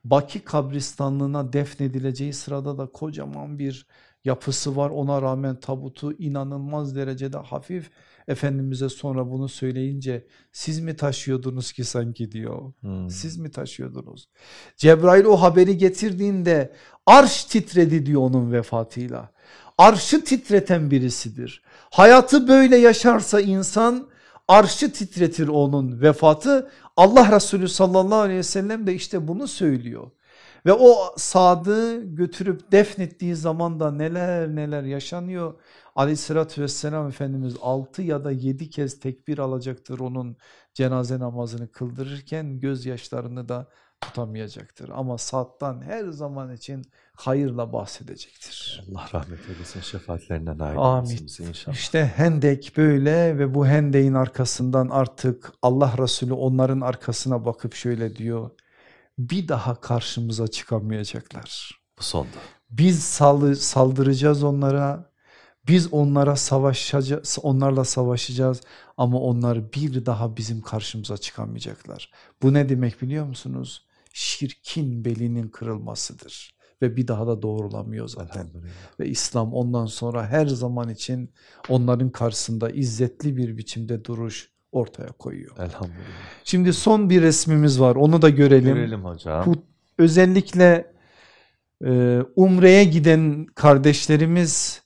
Baki kabristanlığına defnedileceği sırada da kocaman bir yapısı var ona rağmen tabutu inanılmaz derecede hafif Efendimiz'e sonra bunu söyleyince siz mi taşıyordunuz ki sanki diyor. Hmm. Siz mi taşıyordunuz? Cebrail o haberi getirdiğinde arş titredi diyor onun vefatıyla. Arşı titreten birisidir. Hayatı böyle yaşarsa insan arşı titretir onun vefatı. Allah Resulü sallallahu aleyhi ve sellem de işte bunu söylüyor. Ve o Sad'ı götürüp defnettiği zaman da neler neler yaşanıyor. Aleyhissalatü vesselam Efendimiz 6 ya da 7 kez tekbir alacaktır onun cenaze namazını kıldırırken gözyaşlarını da tutamayacaktır. Ama saattan her zaman için hayırla bahsedecektir. Allah rahmet eylesin şefaatlerine nail Amin. inşallah. İşte hendek böyle ve bu hendeğin arkasından artık Allah Resulü onların arkasına bakıp şöyle diyor. Bir daha karşımıza çıkamayacaklar. Bu sondu. Biz saldıracağız onlara. Biz onlara savaşacağız, onlarla savaşacağız ama onlar bir daha bizim karşımıza çıkamayacaklar. Bu ne demek biliyor musunuz? Şirkin belinin kırılmasıdır ve bir daha da doğrulamıyor zaten. Ve İslam ondan sonra her zaman için onların karşısında izzetli bir biçimde duruş ortaya koyuyor. Elhamdülillah. Şimdi son bir resmimiz var onu da görelim. Görelim hocam. Bu özellikle e, Umre'ye giden kardeşlerimiz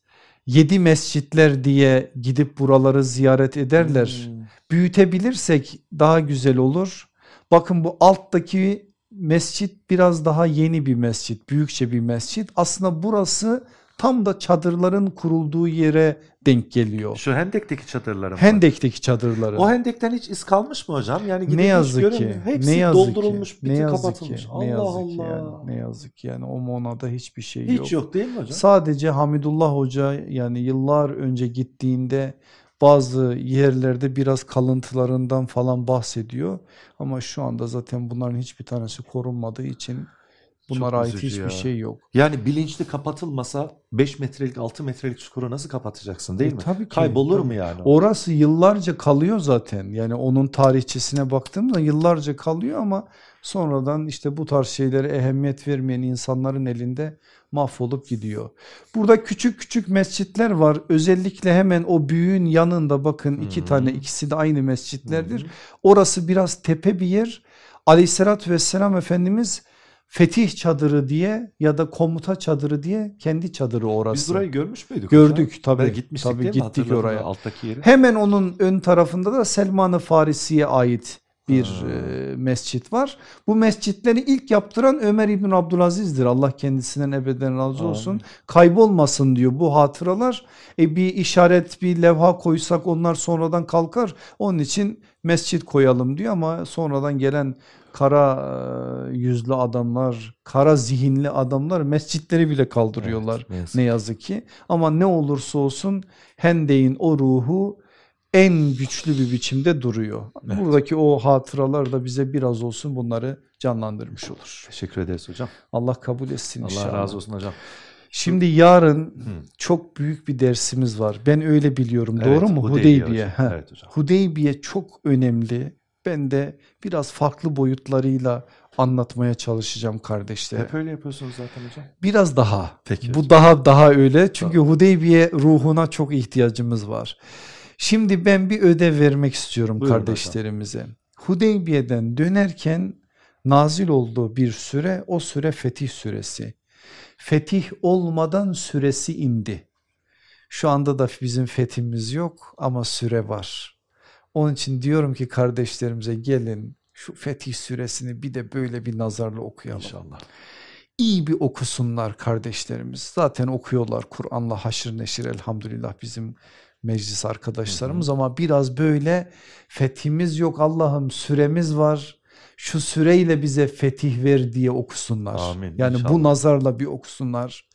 yedi mescitler diye gidip buraları ziyaret ederler. Hmm. Büyütebilirsek daha güzel olur. Bakın bu alttaki mescit biraz daha yeni bir mescit, büyükçe bir mescit. Aslında burası tam da çadırların kurulduğu yere denk geliyor. Şu Hendek'teki çadırların Hendek'teki çadırları. O Hendek'ten hiç iz kalmış mı hocam? Yani ne yazık ki. Hepsi ne yazık doldurulmuş, ki, ne yazık kapatılmış. Ki, Allah ne yazık Allah. Ki yani, ne yazık ki yani o monada hiçbir şey hiç yok. Hiç yok değil mi hocam? Sadece Hamidullah Hoca yani yıllar önce gittiğinde bazı yerlerde biraz kalıntılarından falan bahsediyor. Ama şu anda zaten bunların hiçbir tanesi korunmadığı için bunlara ait hiçbir ya. şey yok. Yani bilinçli kapatılmasa 5 metrelik 6 metrelik çukuru nasıl kapatacaksın değil e, mi? Tabii ki. Kaybolur tabii. mu yani? Orası yıllarca kalıyor zaten. Yani onun tarihçesine baktığımda yıllarca kalıyor ama sonradan işte bu tarz şeylere ehemmiyet vermeyen insanların elinde mahvolup gidiyor. Burada küçük küçük mescitler var. Özellikle hemen o büyüğün yanında bakın iki hmm. tane ikisi de aynı mescitlerdir. Hmm. Orası biraz tepe bir yer. Aleyhissalatü vesselam Efendimiz fetih çadırı diye ya da komuta çadırı diye kendi çadırı orası. Biz burayı görmüş müydük Gördük hocam? tabii. gitmiştik tabii değil gittik oraya. Alttaki yeri. Hemen onun ön tarafında da Selman-ı Farisi'ye ait bir e, mescit var. Bu mescitleri ilk yaptıran Ömer İbn Abdülaziz'dir. Allah kendisinden ebeden razı olsun. Amin. Kaybolmasın diyor bu hatıralar. E bir işaret bir levha koysak onlar sonradan kalkar. Onun için mescit koyalım diyor ama sonradan gelen kara yüzlü adamlar, kara zihinli adamlar mescitleri bile kaldırıyorlar evet, ne, yazık. ki. Ama ne olursa olsun Hende'in o ruhu en güçlü bir biçimde duruyor. Evet. Buradaki o hatıralar da bize biraz olsun bunları canlandırmış olur. Teşekkür ederiz hocam. Allah kabul etsin Allah inşallah. Allah razı olsun hocam. Şimdi yarın Hı. çok büyük bir dersimiz var. Ben öyle biliyorum. Evet, Doğru mu? Hudeybiye. Hudeybiye. Evet hocam. Hudeybiye çok önemli. Ben de biraz farklı boyutlarıyla anlatmaya çalışacağım kardeşlere. Hep öyle yapıyorsunuz zaten hocam. Biraz daha. Peki. Bu hocam. daha daha öyle. Çünkü tamam. Hudeybiye ruhuna çok ihtiyacımız var. Şimdi ben bir ödev vermek istiyorum Buyurun kardeşlerimize. Hocam. Hudeybiye'den dönerken nazil olduğu bir süre o süre fetih süresi. Fetih olmadan süresi indi. Şu anda da bizim fethimiz yok ama süre var. Onun için diyorum ki kardeşlerimize gelin şu Fetih suresini bir de böyle bir nazarla okuyalım. İnşallah. İyi bir okusunlar kardeşlerimiz. Zaten okuyorlar Kur'an'la haşır neşir elhamdülillah bizim meclis arkadaşlarımız hı hı. ama biraz böyle fethimiz yok Allah'ım süremiz var. Şu süreyle bize fetih ver diye okusunlar. Amin, yani inşallah. bu nazarla bir okusunlar.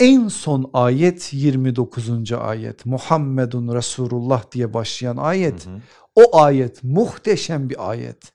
En son ayet 29. ayet Muhammedun Resulullah diye başlayan ayet. Hı hı. O ayet muhteşem bir ayet.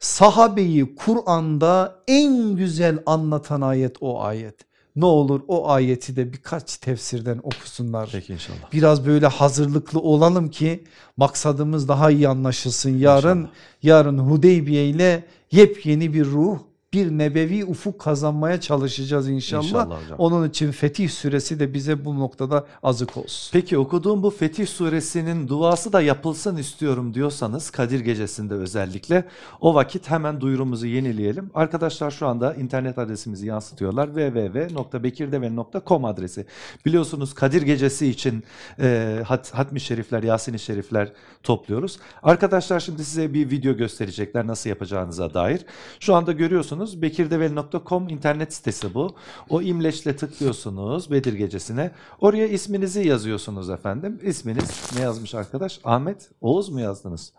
Sahabeyi Kur'an'da en güzel anlatan ayet o ayet. Ne olur o ayeti de birkaç tefsirden okusunlar. Peki inşallah. Biraz böyle hazırlıklı olalım ki maksadımız daha iyi anlaşılsın. Yarın inşallah. yarın Hudeybiye ile yepyeni bir ruh bir nebevi ufuk kazanmaya çalışacağız inşallah. inşallah hocam. Onun için Fetih suresi de bize bu noktada azık olsun. Peki okuduğum bu Fetih suresinin duası da yapılsın istiyorum diyorsanız Kadir gecesinde özellikle o vakit hemen duyurumuzu yenileyelim. Arkadaşlar şu anda internet adresimizi yansıtıyorlar www.bekirdeve.com adresi. Biliyorsunuz Kadir gecesi için e, hat, hatmi şerifler, Yasin-i şerifler topluyoruz. Arkadaşlar şimdi size bir video gösterecekler nasıl yapacağınıza dair. Şu anda görüyorsunuz tıklıyorsunuz. bekirdeveli.com internet sitesi bu. O imleçle tıklıyorsunuz Bedir Gecesi'ne. Oraya isminizi yazıyorsunuz efendim. İsminiz ne yazmış arkadaş? Ahmet Oğuz mu yazdınız?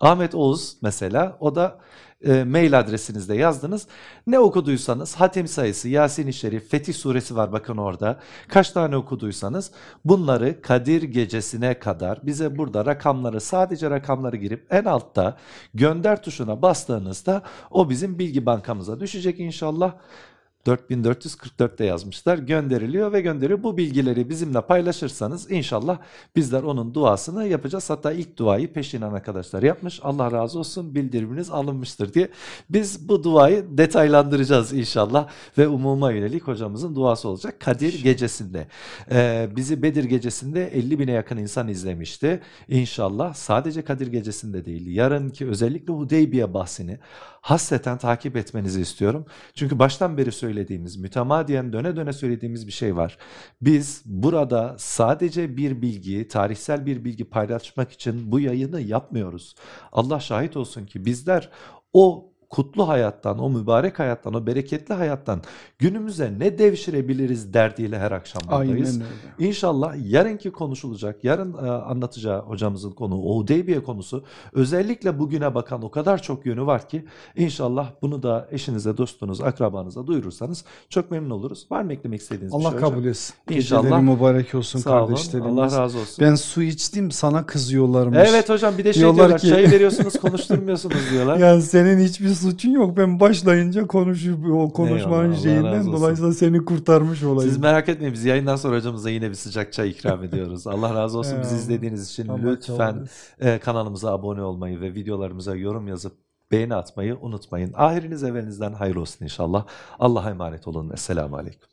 Ahmet Oğuz mesela o da e, mail adresinizde yazdınız. Ne okuduysanız hatim sayısı, Yasin-i Şerif, Fetih suresi var bakın orada. Kaç tane okuduysanız bunları Kadir gecesine kadar bize burada rakamları sadece rakamları girip en altta gönder tuşuna bastığınızda o bizim bilgi bankamıza düşecek inşallah. 4444'te yazmışlar gönderiliyor ve gönderiyor. Bu bilgileri bizimle paylaşırsanız inşallah bizler onun duasını yapacağız. Hatta ilk duayı peşinen arkadaşlar yapmış. Allah razı olsun bildiriminiz alınmıştır diye. Biz bu duayı detaylandıracağız inşallah ve umuma yönelik hocamızın duası olacak. Kadir gecesinde. Ee, bizi Bedir gecesinde 50 bine yakın insan izlemişti. İnşallah sadece Kadir gecesinde değil yarınki özellikle Hudeybiye bahsini hasreten takip etmenizi istiyorum. Çünkü baştan beri söylediğimiz, mütemadiyen döne döne söylediğimiz bir şey var. Biz burada sadece bir bilgi, tarihsel bir bilgi paylaşmak için bu yayını yapmıyoruz. Allah şahit olsun ki bizler o kutlu hayattan, o mübarek hayattan, o bereketli hayattan günümüze ne devşirebiliriz derdiyle her akşam buradayız. İnşallah yarınki konuşulacak, yarın e, anlatacağı hocamızın konu, o Hudeybiye konusu özellikle bugüne bakan o kadar çok yönü var ki inşallah bunu da eşinize, dostunuz, akrabanıza duyurursanız çok memnun oluruz. Var mı eklemek istediğiniz bir Allah şey kabul hocam? etsin. İnşallah. Geceleri mübarek olsun Sağ olun. kardeşlerimiz. Allah razı olsun. Ben su içtim sana kızıyorlarmış. Evet hocam bir de şey Diyorlar diyorlar, ki- çay veriyorsunuz konuşturmuyorsunuz diyorlar. Yani senin hiçbir suçun yok. Ben başlayınca konuşup o konuşmanın Eyvallah, şeyinden dolayısıyla seni kurtarmış olayım. Siz merak etmeyin biz yayından sonra hocamıza yine bir sıcak çay ikram ediyoruz. Allah razı olsun bizi izlediğiniz için Allah lütfen e, kanalımıza abone olmayı ve videolarımıza yorum yazıp beğeni atmayı unutmayın. Ahiriniz evvelinizden hayırlı olsun inşallah. Allah'a emanet olun. Esselamu Aleyküm.